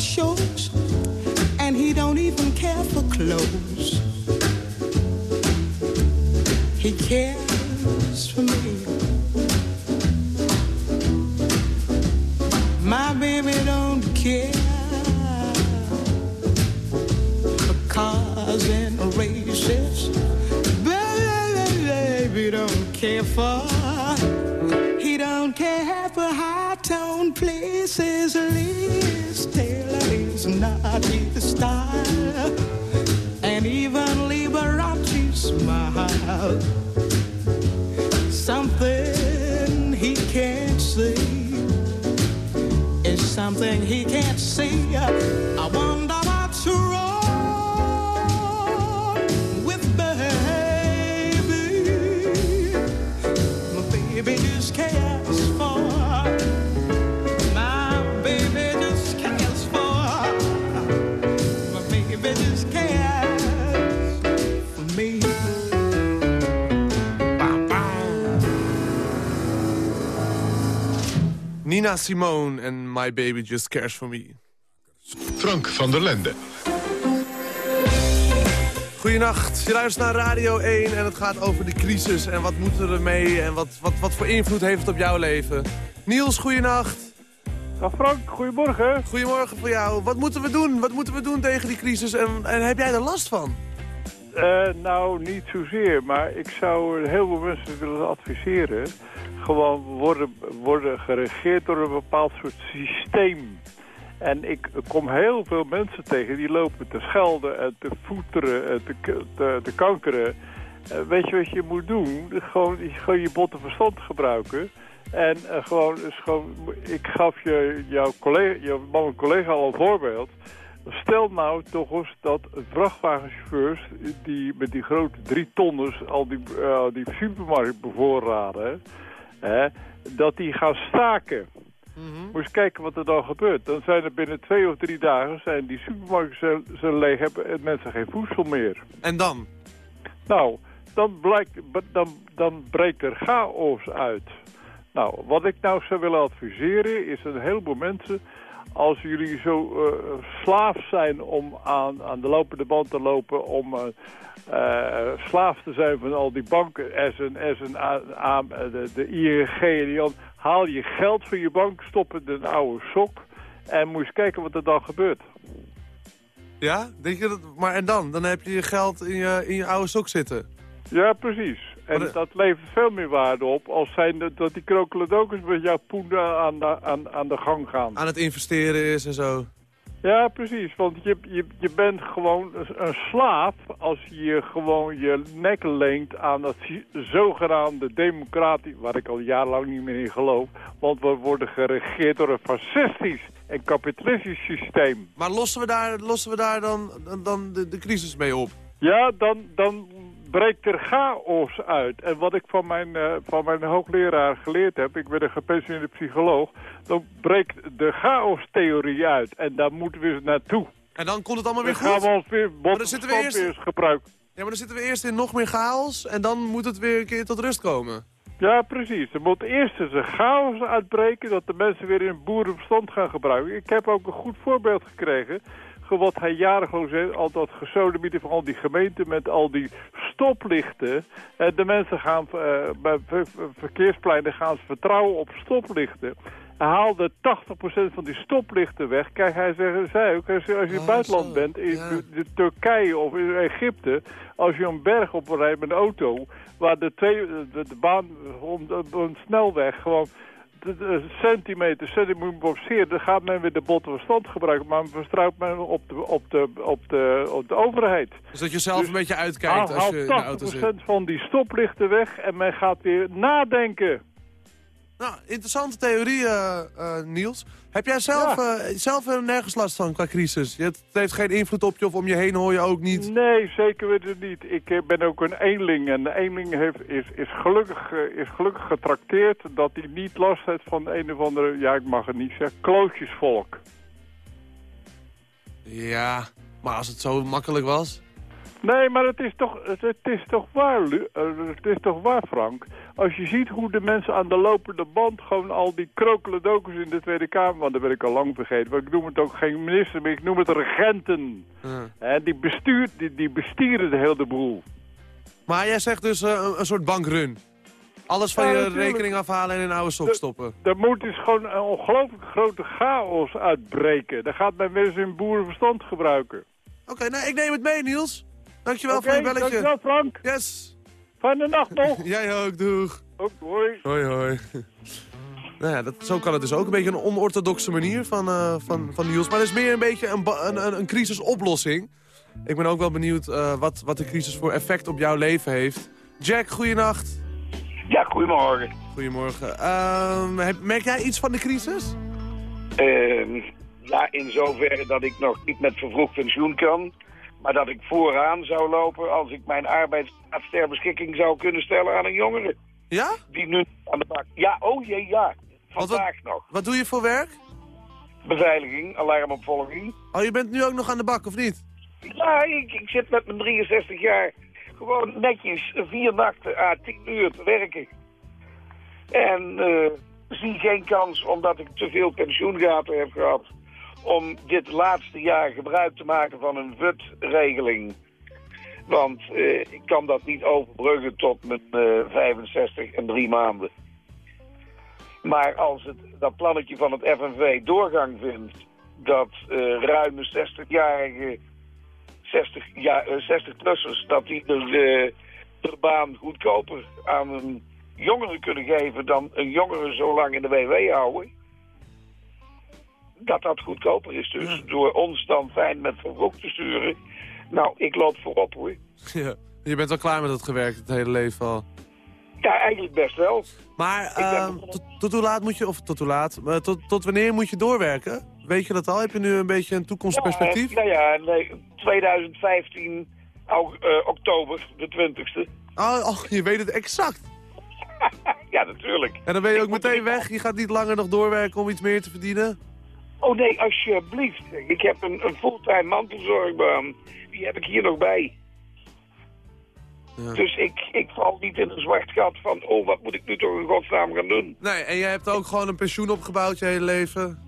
shows, and he don't even care for clothes. He cares for me. My baby don't care for cars and races. Baby don't care for. Not his style, and even Liberace smile. Nina Simone en My Baby Just Cares For Me. Frank van der Lende. Goedenacht, je luistert naar Radio 1 en het gaat over de crisis en wat moeten we ermee en wat, wat, wat voor invloed heeft het op jouw leven. Niels, goedenacht. Dag Frank, goedemorgen. Goedemorgen voor jou. Wat moeten we doen? Wat moeten we doen tegen die crisis en, en heb jij er last van? Eh, nou, niet zozeer, maar ik zou heel veel mensen willen adviseren. Gewoon worden, worden geregeerd door een bepaald soort systeem. En ik kom heel veel mensen tegen die lopen te schelden en te voeteren en te, te, kankeren. Eh, weet je wat je moet doen? Gewoon, gewoon je botte verstand gebruiken. En eh, gewoon, is gewoon, ik gaf je, jouw collega, jouw man collega al een voorbeeld. Stel nou toch eens dat vrachtwagenchauffeurs die met die grote drie tonners al die, eh, die supermarkt bevoorraden, hè, dat die gaan staken. Moet eens kijken wat er dan gebeurt. Dan zijn er binnen twee of drie dagen zijn die supermarkten zijn, leeg hebben en mensen geen voedsel meer. En dan? Nou, dan, blijkt, dan, dan breekt er chaos uit. Nou, wat ik nou zou willen adviseren is een heleboel mensen... als jullie zo eh, slaaf zijn om aan, aan de lopende band te lopen... om eh, slaaf te zijn van al die banken, SN, SN, A, de, de ING en die haal je geld van je bank, stop het in een oude sok... en moet eens kijken wat er dan gebeurt. Ja? Denk je dat, maar en dan? Dan heb je je geld in je, in je oude sok zitten. Ja, precies. En dat levert veel meer waarde op als zijn dat, dat die krokeladokers met jouw poen aan de, aan, aan de gang gaan. Aan het investeren is en zo. Ja, precies. Want je, je, je bent gewoon een slaaf als je gewoon je nek leent aan dat zogenaamde democratie, waar ik al jarenlang niet meer in geloof. Want we worden geregeerd door een fascistisch en kapitalistisch systeem. Maar lossen we daar, lossen we daar dan, dan, dan de, de crisis mee op? Ja, dan, dan breekt er chaos uit. En wat ik van mijn, eh, van mijn hoogleraar geleerd heb, ik ben een gepensioneerde psycholoog, dan breekt de chaostheorie uit. En daar moeten we naartoe. En dan komt het allemaal weer Dan gaan goed? we ons weer eerst- gebruiken. Ja, maar dan zitten we eerst in nog meer chaos en dan moet het weer een keer tot rust komen. Ja, precies. Er moet eerst eens een chaos uitbreken... dat de mensen weer in boerenverstand gaan gebruiken. Ik heb ook een goed voorbeeld gekregen... Wat hij jaren gewoon zei, al dat gesodemieten van al die gemeenten met al die stoplichten. Eh, de mensen gaan eh, bij ver- ver- verkeerspleinen gaan ze vertrouwen op stoplichten. Hij haalde 80% van die stoplichten weg. Kijk, hij zei, zei ook, als je in het buitenland bent, in de Turkije of in Egypte, als je een berg op rijdt met een auto, waar de, twee, de, de baan om de- een snelweg gewoon de, centimeter, centimeter boxeert, dan gaat men weer de botte verstand gebruiken, maar vertrouwt men op de, op de, op de, op de overheid. Dus dat je zelf een beetje uitkijkt als je in de auto zit. 80% van die stoplichten weg en men gaat weer nadenken. Nou, interessante theorie, eh, eh, Niels. Heb jij zelf, zelf er nergens last van qua crisis? Het heeft geen invloed op je of om je heen hoor je ook niet. Nee, zeker weten niet. Ik ben ook een eenling en de eenling heeft, is, is, gelukkig, is gelukkig getrakteerd dat hij niet last heeft van een of andere, ja ik mag het niet zeggen, klootjesvolk. Ja, maar als het zo makkelijk was... Nee, maar het is toch, het, is toch waar, Lu- eh, het is toch waar, Frank. Als je ziet hoe de mensen aan de lopende band gewoon al die krokeledokers in de Tweede Kamer... want dat ben ik al lang vergeten, want ik noem het ook geen minister meer, ik noem het regenten. Hè, die, bestuurt, die, die bestieren de hele boel. Maar jij zegt dus eh, een, een soort bankrun. Alles van Ja, je natuurlijk. rekening afhalen en in een oude sok stoppen. Er moet dus gewoon een ongelooflijk grote chaos uitbreken. Daar gaat men weer zijn boerenverstand gebruiken. Oké, nou, ik neem het mee, Niels. Dankjewel Oké, voor je belletje. dankjewel Frank. Yes. Fijne nacht nog. Jij ook, doeg. Ook, hoi. Hoi, hoi. nou ja, dat, zo kan het dus ook. Een beetje een onorthodoxe manier van, eh, van, van Niels. Maar het is meer een beetje een, een, een, een crisisoplossing. Ik ben ook wel benieuwd eh, wat, wat de crisis voor effect op jouw leven heeft. Jack, goeienacht. Ja, goedemorgen. Goedemorgen. Ehm, heb- merk jij iets van de crisis? Ehm, ja, in zoverre dat ik nog niet met vervroegd pensioen kan. Maar dat ik vooraan zou lopen als ik mijn arbeidsplaats ter beschikking zou kunnen stellen aan een jongere. Ja? Die nu aan de bak... Ja, oh jee, ja. Vandaag nog. Wat doe je voor werk? Beveiliging, alarmopvolging. Oh, je bent nu ook nog aan de bak, of niet? Ja, ik, ik zit met mijn 63 jaar gewoon netjes vier nachten à 10 uur te werken. En eh, zie geen kans, omdat ik te veel pensioengaten heb gehad, om dit laatste jaar gebruik te maken van een VUT-regeling. Want eh, ik kan dat niet overbruggen tot mijn eh, 65 en drie maanden. Maar als het, dat plannetje van het FNV doorgang vindt, dat eh, ruime 60-jarige 60, ja, eh, 60-plussers, dat die eh, de baan goedkoper aan een jongere kunnen geven dan een jongere zo lang in de WW houden. Dat dat goedkoper is dus. Door ons dan fijn met vervroegd te sturen. Nou, ik loop voorop hoor. Ja. Je bent al klaar met het gewerkt het hele leven al. Ja, eigenlijk best wel. Maar ehm, tot, tot hoe laat moet je, of tot hoe laat, maar tot, tot wanneer moet je doorwerken? Weet je dat al? Heb je nu een beetje een toekomstperspectief? Ja, ja, nee, 2015, au- eh, oktober, de 20ste. Oh, oh, je weet het exact. Ja, natuurlijk. En dan ben je ook meteen weg. Je gaat niet langer nog doorwerken om iets meer te verdienen. Oh nee, alsjeblieft. Ik heb een, een fulltime mantelzorgbaan. Die heb ik hier nog bij. Ja. Dus ik, ik val niet in een zwart gat van... oh, wat moet ik nu toch in godsnaam gaan doen? Nee, en jij hebt ook gewoon een pensioen opgebouwd je hele leven.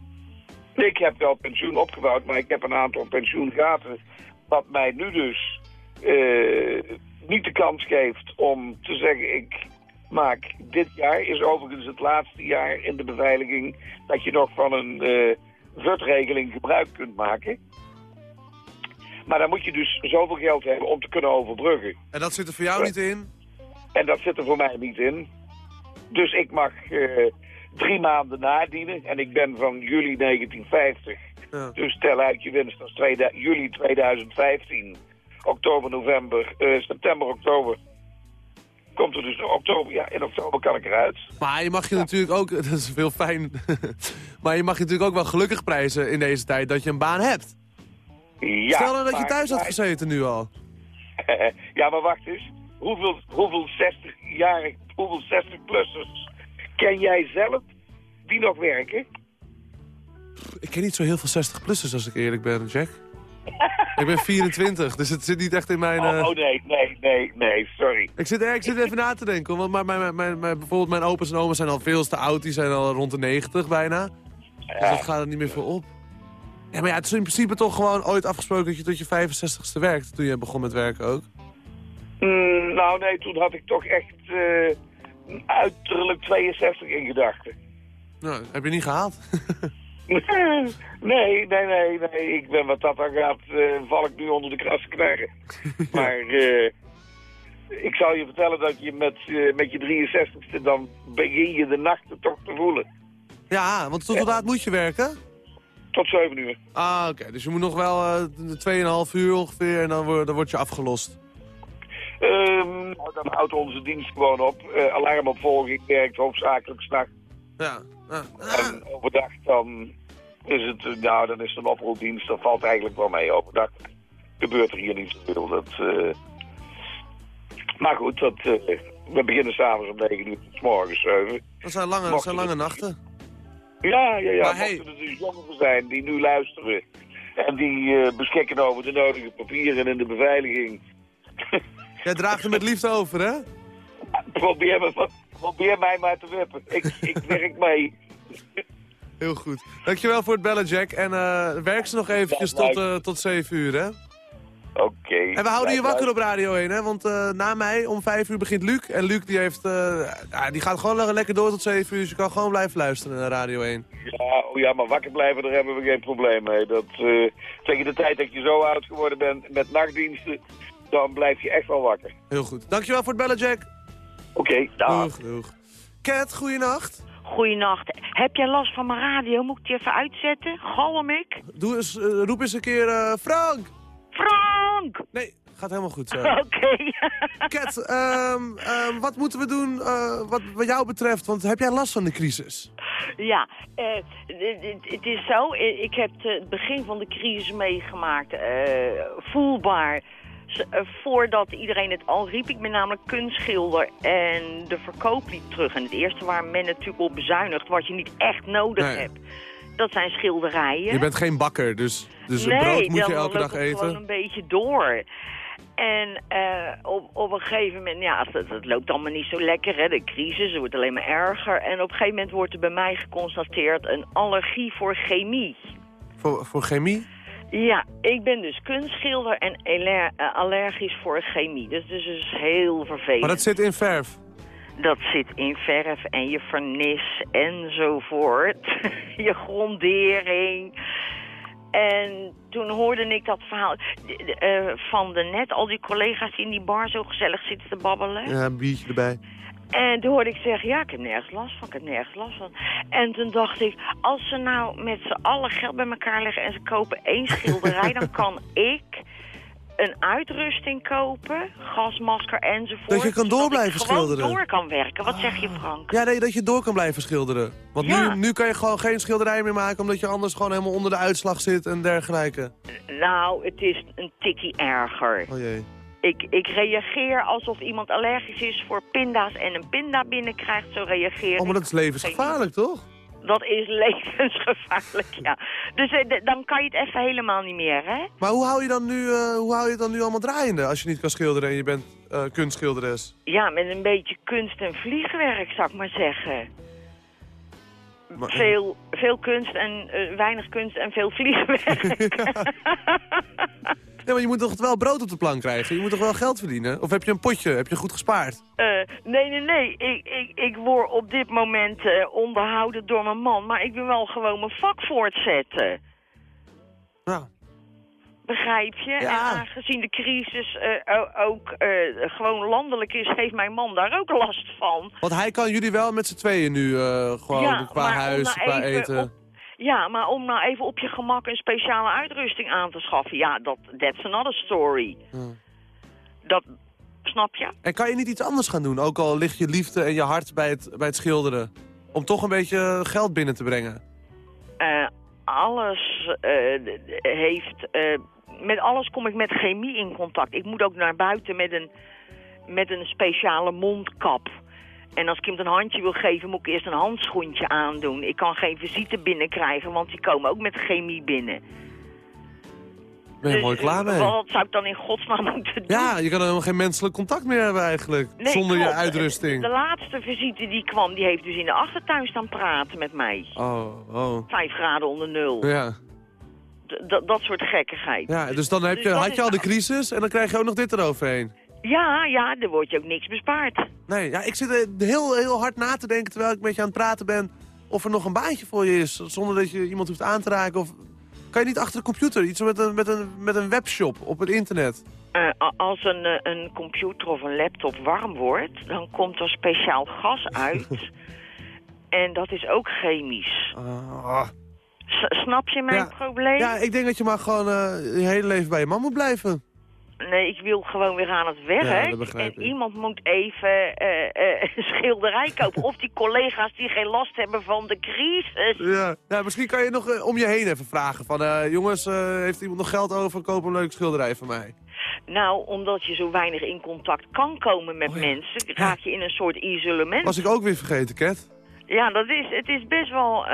Ik heb wel pensioen opgebouwd, maar ik heb een aantal pensioengaten... wat mij nu dus eh, niet de kans geeft om te zeggen... ik maak dit jaar, is overigens het laatste jaar in de beveiliging... dat je nog van een eh VUT-regeling gebruik kunt maken... Maar dan moet je dus zoveel geld hebben om te kunnen overbruggen. En dat zit er voor jou niet in? En dat zit er voor mij niet in. Dus ik mag eh, drie maanden nadienen. En ik ben van juli 1950. Dus tel uit je winst als juli 2015. Oktober, november, eh, september, oktober. Komt er dus oktober. Ja, in oktober kan ik eruit. Maar je mag je natuurlijk ook, dat is veel fijn, maar je mag je natuurlijk ook wel gelukkig prijzen in deze tijd dat je een baan hebt. Ja, Stel nou dat je thuis had maar- gezeten nu al. ja, maar wacht eens. Hoeveel, hoeveel 60-jarig, hoeveel 60-plussers ken jij zelf die nog werken? Ik ken niet zo heel veel 60-plussers als ik eerlijk ben, Jack. ik ben 24, dus het zit niet echt in mijn... Oh, eh, oh, nee, nee, nee, nee, sorry. Ik zit, eh, ik zit even na te denken, want mijn, mijn, mijn, mijn- bijvoorbeeld mijn opa's en oma's zijn al veel te oud. Die zijn al rond de 90 bijna. Dus dat gaat er niet meer voor op. Ja, maar ja, het is in principe toch gewoon ooit afgesproken dat je tot je 65ste werkt. Toen je begon met werken ook. Mm, nou nee, toen had ik toch echt eh, uiterlijk 62 in gedachten. Nou, heb je niet gehaald. nee, nee, nee, nee. Ik ben wat dat dan gaat, eh, val ik nu onder de krasse knarren. Maar ik zal je vertellen dat je met, eh, met je 63ste, dan begin je de nachten toch te voelen. Ja, want tot hoe laat moet je werken? Tot 7 uur. Ah, oké. Dus je moet nog wel eh 2,5 uur ongeveer en dan, word- dan word je afgelost. Ehm, nou, dan houdt onze dienst gewoon op. Eh, alarmopvolging werkt hoofdzakelijk s'nachts. Ja. En overdag dan is het, nou dan is het een oproepdienst. Dat valt eigenlijk wel mee. Overdag gebeurt er hier niet zoveel. Dat, Maar goed, dat, eh, we beginnen s'avonds om 9 uur, s morgens 7. Dat zijn lange, dat zijn lange nachten. Ja, ja, ja. Maar hey- Mochten er dus jongeren zijn die nu luisteren en die eh, beschikken over de nodige papieren en de beveiliging. Jij draagt hem met liefde over, hè? Probeer me, probeer mij maar te wippen. Ik, ik werk mee. Heel goed. Dankjewel voor het bellen, Jack. En eh, werk ze nog eventjes tot, tot 7 uur, hè? Oké. En we houden je wakker op Radio 1, hè? Want eh, na mij om 5 uur begint Luc. En Luc die heeft, eh, ja, die gaat gewoon le- lekker door tot 7 uur. Dus je kan gewoon blijven luisteren naar Radio 1. Ja, oh ja, maar wakker blijven, daar hebben we geen probleem mee. Dat, eh, tegen de tijd dat je zo oud geworden bent met nachtdiensten, dan blijf je echt wel wakker. Heel goed. Dankjewel voor het bellen, Jack. Oké, dag. Doeg, doeg. Cat, goeienacht. Goeienacht. Heb jij last van mijn radio? Moet ik die even uitzetten? Galm ik? Doe eens, roep eens een keer eh, Frank. Frank! Nee, gaat helemaal goed zo. Oké. Cat, ehm, ehm, wat moeten we doen eh, wat, wat jou betreft? Want heb jij last van de crisis? Ja, eh, het- is zo. eh, Ik heb het begin van de crisis meegemaakt. voelbaar. Voordat iedereen het al riep. Ik ben namelijk kunstschilder en de verkoop liep terug. En het eerste waar men natuurlijk op bezuinigt, wat je niet echt nodig Nee. hebt, dat zijn schilderijen. Je bent geen bakker, dus, dus nee, brood moet je elke dag het gewoon eten. een beetje door. En eh, op, op een gegeven moment, ja, het, het loopt allemaal niet zo lekker, hè, de crisis, het wordt alleen maar erger. En op een gegeven moment wordt er bij mij geconstateerd een allergie voor chemie. Voor, voor chemie? Ja, ik ben dus kunstschilder en eh, allergisch voor chemie. Dus dat is dus heel vervelend. Maar dat zit in verf. Dat zit in verf en je vernis enzovoort. je grondering. En toen hoorde ik dat verhaal eh, van de net, al die collega's die in die bar zo gezellig zitten te babbelen. Ja, een biertje erbij. En toen hoorde ik zeggen, ja, ik heb nergens last van, ik heb nergens last van. En toen dacht ik, als ze nou met z'n allen geld bij elkaar leggen en ze kopen één schilderij, dan kan ik een uitrusting kopen, gasmasker enzovoort. Dat je kan door blijven schilderen. door kan werken. Wat zeg je, Frank? Ja, nee, dat je door kan blijven schilderen. Want Ja. nu, nu kan je gewoon geen schilderij meer maken... omdat je anders gewoon helemaal onder de uitslag zit en dergelijke. Nou, het is een tikkie erger. Oh jee. Ik, ik reageer alsof iemand allergisch is voor pinda's en een pinda binnenkrijgt. Zo reageer Oh, maar dat is levensgevaarlijk, toch? Dat is levensgevaarlijk, ja. Dus eh, dan kan je het even helemaal niet meer, hè? Maar hoe hou je, dan nu, eh, hoe hou je het dan nu allemaal draaiende... als je niet kan schilderen en je bent eh kunstschilderes? Ja, met een beetje kunst en vliegwerk, zou ik maar zeggen. Maar- Veel, veel kunst en weinig kunst en veel vliegwerk. Ja, maar je moet toch wel brood op de plank krijgen? Je moet toch wel geld verdienen? Of heb je een potje? Heb je goed gespaard? Eh, nee, nee, nee. Ik, ik, ik word op dit moment eh, onderhouden door mijn man. Maar ik wil wel gewoon mijn vak voortzetten. Nou. Begrijp je? En aangezien de crisis eh, ook gewoon landelijk is, heeft mijn man daar ook last van. Want hij kan jullie wel met z'n tweeën nu gewoon Ja, qua huis, nou qua eten... Ja, maar om nou even op je gemak een speciale uitrusting aan te schaffen, ja, dat that's another story. Dat, snap je? En kan je niet iets anders gaan doen? Ook al ligt je liefde en je hart bij het, bij het schilderen. Om toch een beetje geld binnen te brengen. Eh, alles eh, heeft... eh, met alles kom ik met chemie in contact. Ik moet ook naar buiten met een, met een speciale mondkap. En als ik iemand een handje wil geven, moet ik eerst een handschoentje aandoen. Ik kan geen visite binnenkrijgen, want die komen ook met chemie binnen. Ben je mooi klaar mee? Dus, Wat zou ik dan in godsnaam moeten doen? Ja, je kan helemaal geen menselijk contact meer hebben eigenlijk. Nee, zonder je uitrusting. De laatste visite die kwam, die heeft dus in de achtertuin staan praten met mij. Oh, oh. Vijf graden onder nul. Ja. D- dat- dat soort gekkigheid. ja, dus dan heb je, Dus dat had je al de crisis en dan krijg je ook nog dit eroverheen. Ja, ja, er wordt je ook niks bespaard. Nee, ja, ik zit heel, heel hard na te denken terwijl ik met je aan het praten ben... of er nog een baantje voor je is, zonder dat je iemand hoeft aan te raken. Of... Kan je niet achter de computer, iets met een, met een, met een webshop op het internet? Eh, als een, eh, een computer of een laptop warm wordt, dan komt er speciaal gas uit. en dat is ook chemisch. Ah. Snap je mijn Ja. probleem? Ja, ik denk dat je maar gewoon eh, je hele leven bij je man moet blijven. Nee, ik wil gewoon weer aan het werk. en iemand moet even eh, eh, een schilderij kopen. of die collega's die geen last hebben van de crisis. Ja, ja misschien kan je nog eh, om je heen even vragen van... jongens, heeft iemand nog geld over? Koop een leuk schilderij van mij. Nou, omdat je zo weinig in contact kan komen met mensen... raak je in een soort isolement. Oh Was ik ook weer vergeten, Cat? Ja, dat is, het is best wel...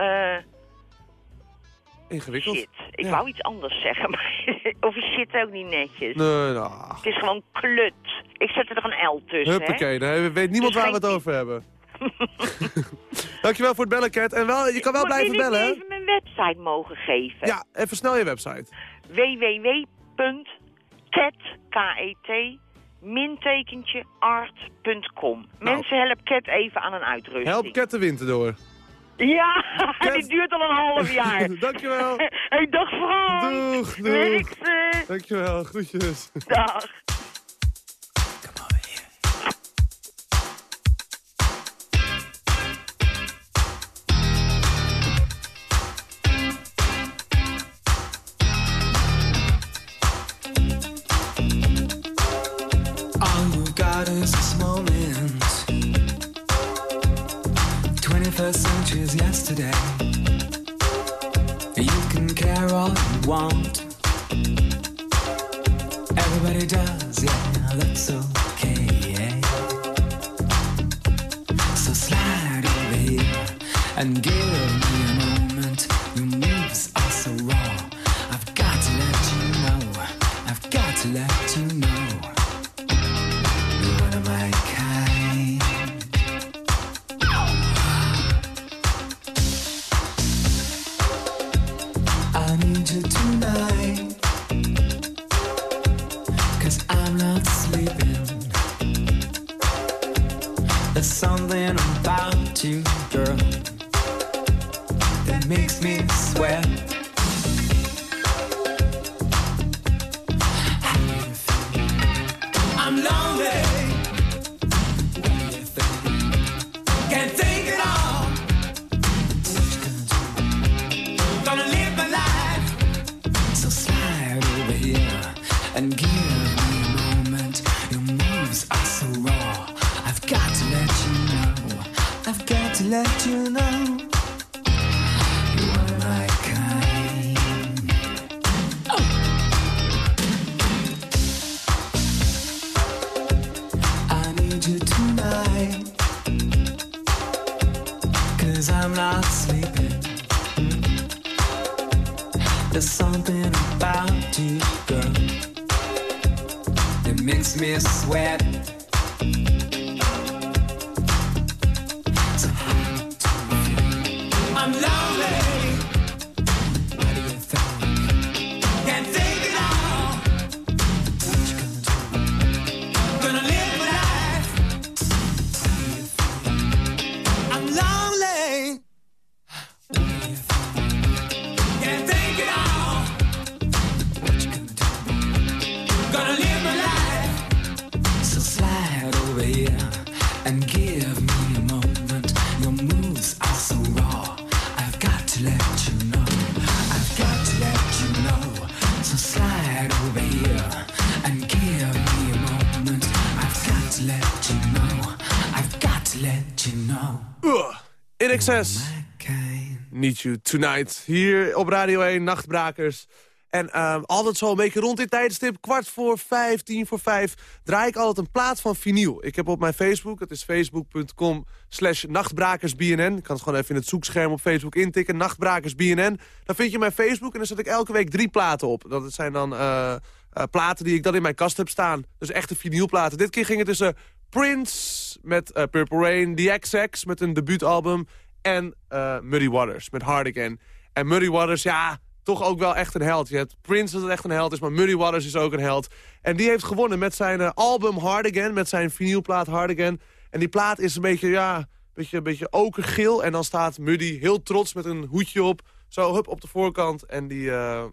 Ingewikkeld. Shit. Ik wou iets anders zeggen, maar over shit ook niet netjes. Nee, nou, Het is gewoon klut. Ik zet er een L tussen, huppakee, dan weet niemand Dus waar we het over hebben. Dankjewel voor het bellen, Cat. En wel, je kan wel blijven bellen, ik hè? even mijn website mogen geven? Ja, even snel je website. www.ket, K-E-T, mintekentje art.com. Mensen, help Cat even aan een uitrusting. Nou. Help Cat de winter door. Ja, die duurt al een half jaar. Dankjewel. Hey, dag Frans. Doeg, doeg. Werkte. Dankjewel, groetjes. Dag. To let you know. You are my kind. I need you tonight. Cause I'm not sleeping. There's something about you, girl, that makes me sweat. Tonight. Hier op Radio 1, Nachtbrakers. En ehm, altijd zo een beetje rond dit tijdstip, kwart voor vijf, tien voor vijf... draai ik altijd een plaat van vinyl. Ik heb op mijn Facebook, het is facebook.com slash nachtbrakersbnn. Ik kan het gewoon even in het zoekscherm op Facebook intikken, nachtbrakersbnn. Dan vind je mijn Facebook en dan zet ik elke week drie platen op. Dat zijn dan eh, eh, platen die ik dan in mijn kast heb staan. Dus echte vinylplaten. Dit keer ging het tussen Prince met eh, Purple Rain, The XX met een debuutalbum... en eh, Muddy Waters met Hard Again. En Muddy Waters, ja, toch ook wel echt een held. Je hebt Prince dat echt een held is, maar Muddy Waters is ook een held. En die heeft gewonnen met zijn eh, album Hard Again, met zijn vinylplaat Hard Again. En die plaat is een beetje, ja, beetje, een beetje okergeel. En dan staat Muddy heel trots met een hoedje op, zo hup op de voorkant. En die, eh,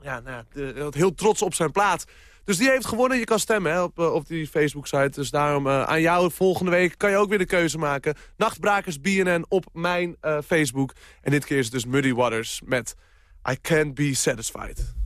ja, nou, de- heel trots op zijn plaat. Dus die heeft gewonnen. Je kan stemmen hè, op, eh, op die Facebook-site. Dus daarom eh, aan jou volgende week kan je ook weer de keuze maken. Nachtbrakers BNN op mijn eh, Facebook. En dit keer is het dus Muddy Waters met I Can't Be Satisfied.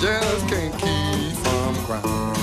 Just can't keep from crying.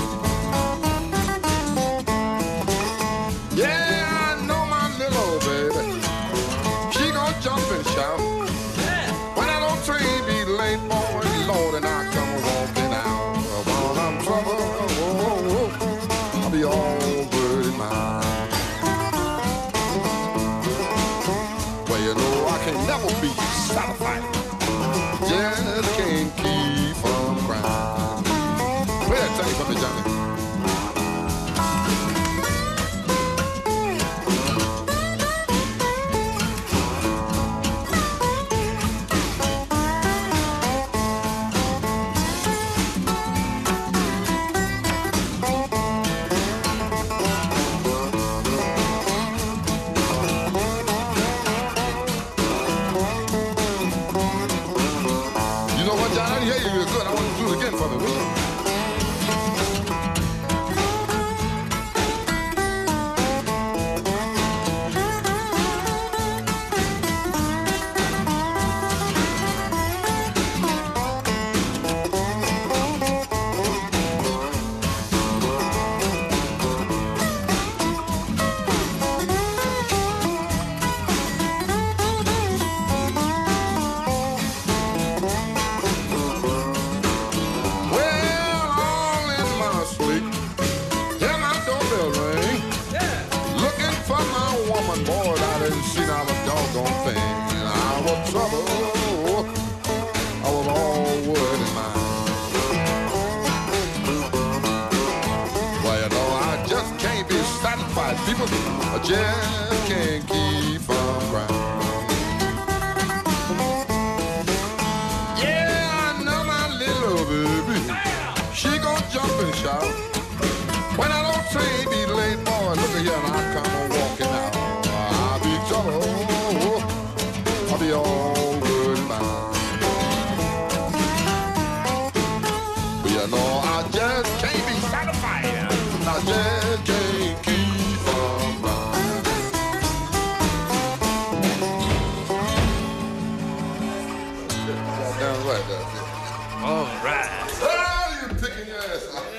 Right. All right. Oh, you picking your ass out.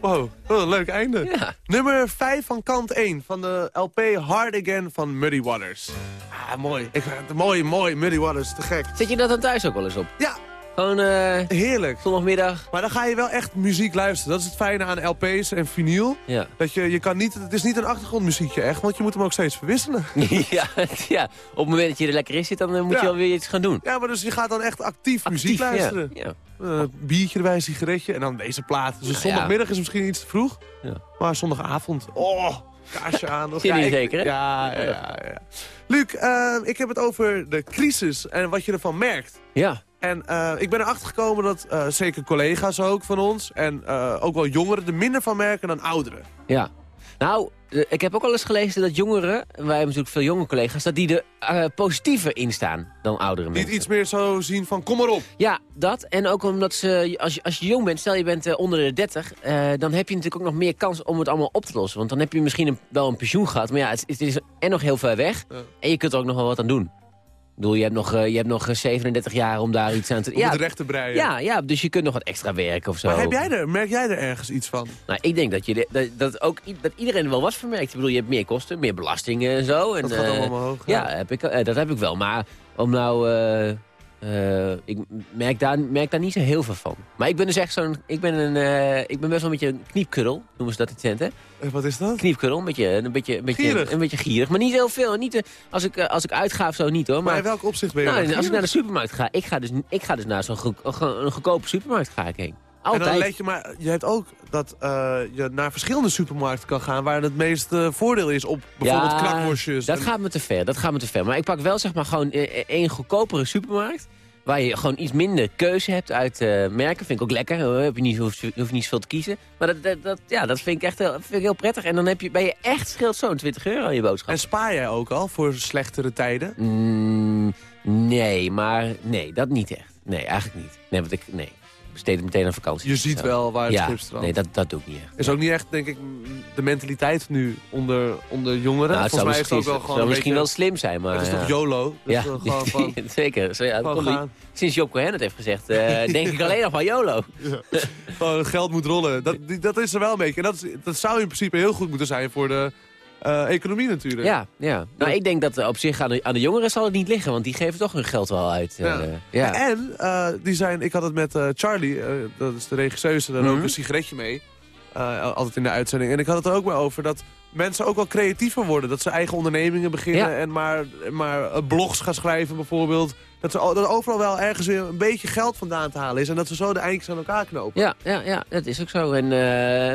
Wow, wat een leuk einde. Nummer 5 van kant 1 van de LP Hard Again van Muddy Waters. Ah, mooi. Ik, mooi, mooi. Muddy Waters, te gek. Zet je dat dan thuis ook wel eens op? Ja. Gewoon eh Heerlijk. zondagmiddag. Maar dan ga je wel echt muziek luisteren. Dat is het fijne aan LP's en vinyl. Ja. Dat je, je kan niet, het is niet een achtergrondmuziekje echt, want je moet hem ook steeds verwisselen. ja, ja, op het moment dat je er lekker in zit, dan eh, moet Ja. je alweer iets gaan doen. Ja, maar dus je gaat dan echt actief, muziek luisteren. ja. Eh, biertje erbij, een sigaretje en dan deze plaat. Dus Nou, zondagmiddag is misschien iets te vroeg. Ja. Maar zondagavond, oh, kaarsje aan. In ik- zeker, hè? Ja, ja, ja. ja. Luc, ik heb het over de crisis en wat je ervan merkt. Ja. En eh, ik ben erachter gekomen dat eh, zeker collega's ook van ons... en eh, ook wel jongeren er minder van merken dan ouderen. Ja. Nou, ik heb ook al eens gelezen dat jongeren, wij hebben natuurlijk veel jonge collega's, dat die er positiever in staan dan oudere mensen. Niet iets meer zo zien van kom maar op. Ja, dat. En ook omdat ze, als je, als je jong bent, stel je bent onder de 30, eh, dan heb je natuurlijk ook nog meer kans om het allemaal op te lossen. Want dan heb je misschien een, wel een pensioen gehad, maar ja, het, het is en nog heel ver weg. En je kunt er ook nog wel wat aan doen. Ik bedoel, je hebt nog, eh, je hebt nog eh, 37 jaar om daar iets aan te Om het recht te breien. Ja, ja, dus je kunt nog wat extra werken of zo. Maar heb jij er, merk jij er ergens iets van? Nou, ik denk dat, je dat, dat, ook, dat iedereen er wel wat van merkt. Ik bedoel, je hebt meer kosten, meer belastingen en zo. En, Dat gaat eh, allemaal omhoog, Ja, ja. heb ik, eh, dat heb ik wel. Maar om nou... eh, eh, ik merk daar, merk daar niet zo heel veel van. Maar ik ben dus echt zo'n... Ik, ben een, eh, ik ben best wel een beetje een kniepkuddel, noemen ze dat in Twente. Eh, Wat is dat? Kniepkuddel, een beetje, een beetje, een beetje, Gierig. Een beetje gierig. Maar niet heel veel. Niet, als, ik, als ik uitga of zo niet hoor. Maar Maar, in welk opzicht ben je nou, als ik naar de supermarkt ga, ik ga dus, ik ga dus naar zo'n go- een goedkope supermarkt ga ik heen. En dan let je maar, je hebt ook dat eh, je naar verschillende supermarkten kan gaan... waar het meeste voordeel is op bijvoorbeeld Ja, knakworstjes. Dat en- gaat me te ver, dat gaat me te ver. Maar ik pak wel zeg maar gewoon eh, één goedkopere supermarkt. Waar je gewoon iets minder keuze hebt uit eh, merken. Vind ik ook lekker. hoor. Heb je niet, hoef, je hoeft niet zoveel te kiezen. Maar dat, dat, dat- ja, dat vind ik echt heel, vind ik heel prettig. En dan heb je, ben je echt scheelt zo'n 20 euro aan je boodschap. En spaar jij ook al voor slechtere tijden? Mm, Nee, maar nee, dat niet echt. Nee, eigenlijk niet. Nee, want ik, nee. Besteed het meteen aan vakantie. Je ziet Zo. wel waar het ja, schip strandt. Nee, dat, dat doe ik niet echt. Is ook niet echt, denk ik, de mentaliteit nu onder, onder jongeren. Nou, het zou Volgens mij is misschien, het ook wel gewoon zou een misschien wel slim zijn, maar... Het is toch YOLO? Ja, gewoon van- zeker. Zo, ja, dat Gewoon kon die- gaan. sinds Job Cohen het heeft gezegd, eh, denk ik alleen nog maar YOLO. Gewoon geld moet rollen. Dat, dat is er wel een beetje. En dat, is, dat zou in principe heel goed moeten zijn voor de eh, economie natuurlijk. Ja, ja. Nou, ik denk dat op zich aan de, aan de jongeren zal het niet liggen, want die geven toch hun geld wel uit. eh, Ja. ja. En eh, die zijn, ik had het met Charlie, dat is de regisseuse, daar ook Mhm. een sigaretje mee. Altijd in de uitzending. En ik had het er ook maar over dat mensen ook wel creatiever worden. Dat ze eigen ondernemingen beginnen Ja. en maar, maar blogs gaan schrijven bijvoorbeeld. Dat, ze, dat overal wel ergens weer een beetje geld vandaan te halen is. En dat ze zo de eindjes aan elkaar knopen. Ja, ja, ja, dat is ook zo. En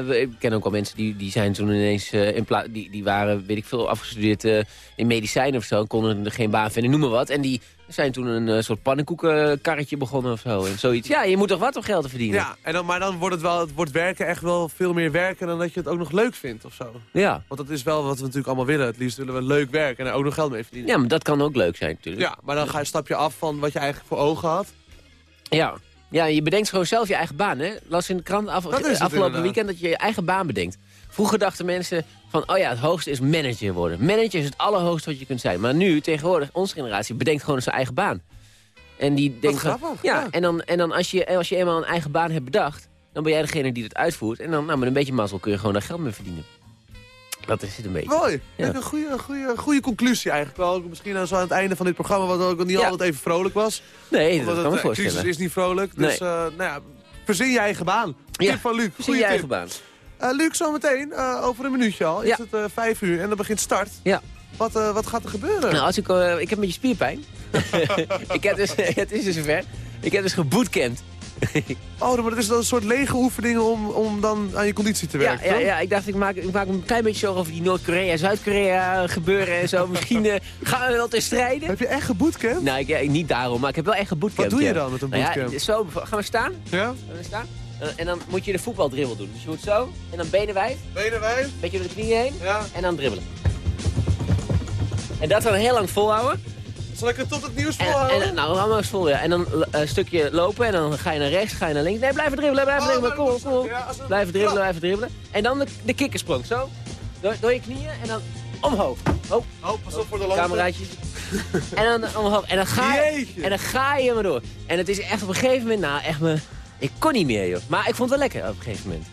we- ik ken ook al mensen die, die zijn toen ineens eh, in die, die waren, weet ik veel, afgestudeerd eh, in medicijnen of zo. En konden er geen baan vinden, noem maar wat. En die zijn toen een eh, soort pannenkoekenkarretje begonnen of zo. En zoiets. Ja, je moet toch wat om geld te verdienen? Ja, en dan, maar dan wordt het wel, het wordt werken echt wel veel meer werken dan dat je het ook nog leuk vindt of zo. Ja. Want dat is wel wat we natuurlijk allemaal willen. Het liefst willen we leuk werken en er ook nog geld mee verdienen. Ja, maar dat kan ook leuk zijn natuurlijk. Ja, maar dan ga je stap je af van wat je eigenlijk voor ogen had. Ja. Ja, je bedenkt gewoon zelf je eigen baan, hè? Las in de krant af, afgelopen inderdaad. weekend dat je je eigen baan bedenkt. Vroeger dachten mensen van, oh ja, het hoogste is manager worden. Manager is het allerhoogste wat je kunt zijn. Maar nu, tegenwoordig, onze generatie bedenkt gewoon zijn eigen baan. En die denkt Ja, ja. en dan, en dan als, je, als je eenmaal een eigen baan hebt bedacht... dan ben jij degene die het uitvoert. En dan, nou, met een beetje mazzel kun je gewoon daar geld mee verdienen. Dat is het een beetje. Mooi. Ja. Een goede, goede, goede conclusie eigenlijk wel. Misschien aan zo aan het einde van dit programma, wat ook niet Ja. altijd even vrolijk was. Nee, dat het, kan me eh, voorstellen. crisis is niet vrolijk. Dus Nee. eh, nou ja, verzin je eigen baan. Tip van Luc. Zie Goeie je eigen baan. Eh, Luc, zometeen, eh over een minuutje al, Ja. is het eh, vijf uur en dan begint start. Ja. Wat, wat gaat er gebeuren? Nou, als ik, ik heb een beetje spierpijn. ik heb dus, het is dus zover. Ik heb dus gebootcampt. Oh, maar dat is dan een soort lege oefeningen om, om dan aan je conditie te Ja, werken, ja, toch? ja, ik dacht, ik maak, ik maak me een klein beetje zorgen over die Noord-Korea, Zuid-Korea gebeuren en zo. Misschien gaan we wel te strijden. Heb je echt gebootcampt? Nou, ik, ja, niet daarom, maar ik heb wel echt gebootcampt. Wat doe je ja. dan met een Nou ja, bootcamp? zo, gaan we staan? Ja? Gaan we staan? Eh, en dan moet je de voetbaldribbel doen. Dus je moet zo, en dan benen wijd, Benen wijd? beetje door de knieën heen, Ja. en dan dribbelen. En dat dan heel lang volhouden. Zal ik het tot het nieuws En, volhouden? en, nou, allemaal eens vol, ja. En dan eh, een stukje lopen en dan ga je naar rechts, ga je naar links. Nee, blijven dribbelen, blijven Oh, dribbelen. Kom, kom op. ja, we- Blijven dribbelen, blijven dribbelen. En dan de, de kikkersprong, zo. Door, door je knieën en dan omhoog. Oh, Oh, pas op voor de lampen. cameraatjes. en dan omhoog. En dan ga je, Jeetje. en dan ga je maar door. En het is echt op een gegeven moment, nou echt me... Ik kon niet meer, joh. Maar ik vond het wel lekker op een gegeven moment.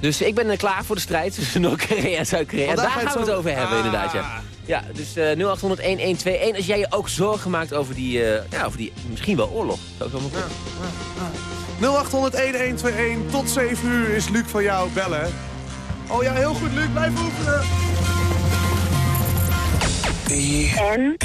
Dus ik ben er klaar voor de strijd tussen Noord-Korea en Zuid-Korea. Daar gaan we het over hebben, Ah. inderdaad, ja. Ja, dus eh 0800-1121. Als jij je ook zorgen maakt over die, eh, ja, over die misschien wel oorlog. Zou ik zo maar kunnen. 0800 1121 tot 7 uur is Luc van jou bellen. Oh ja, heel goed Luc, blijf oefenen. En?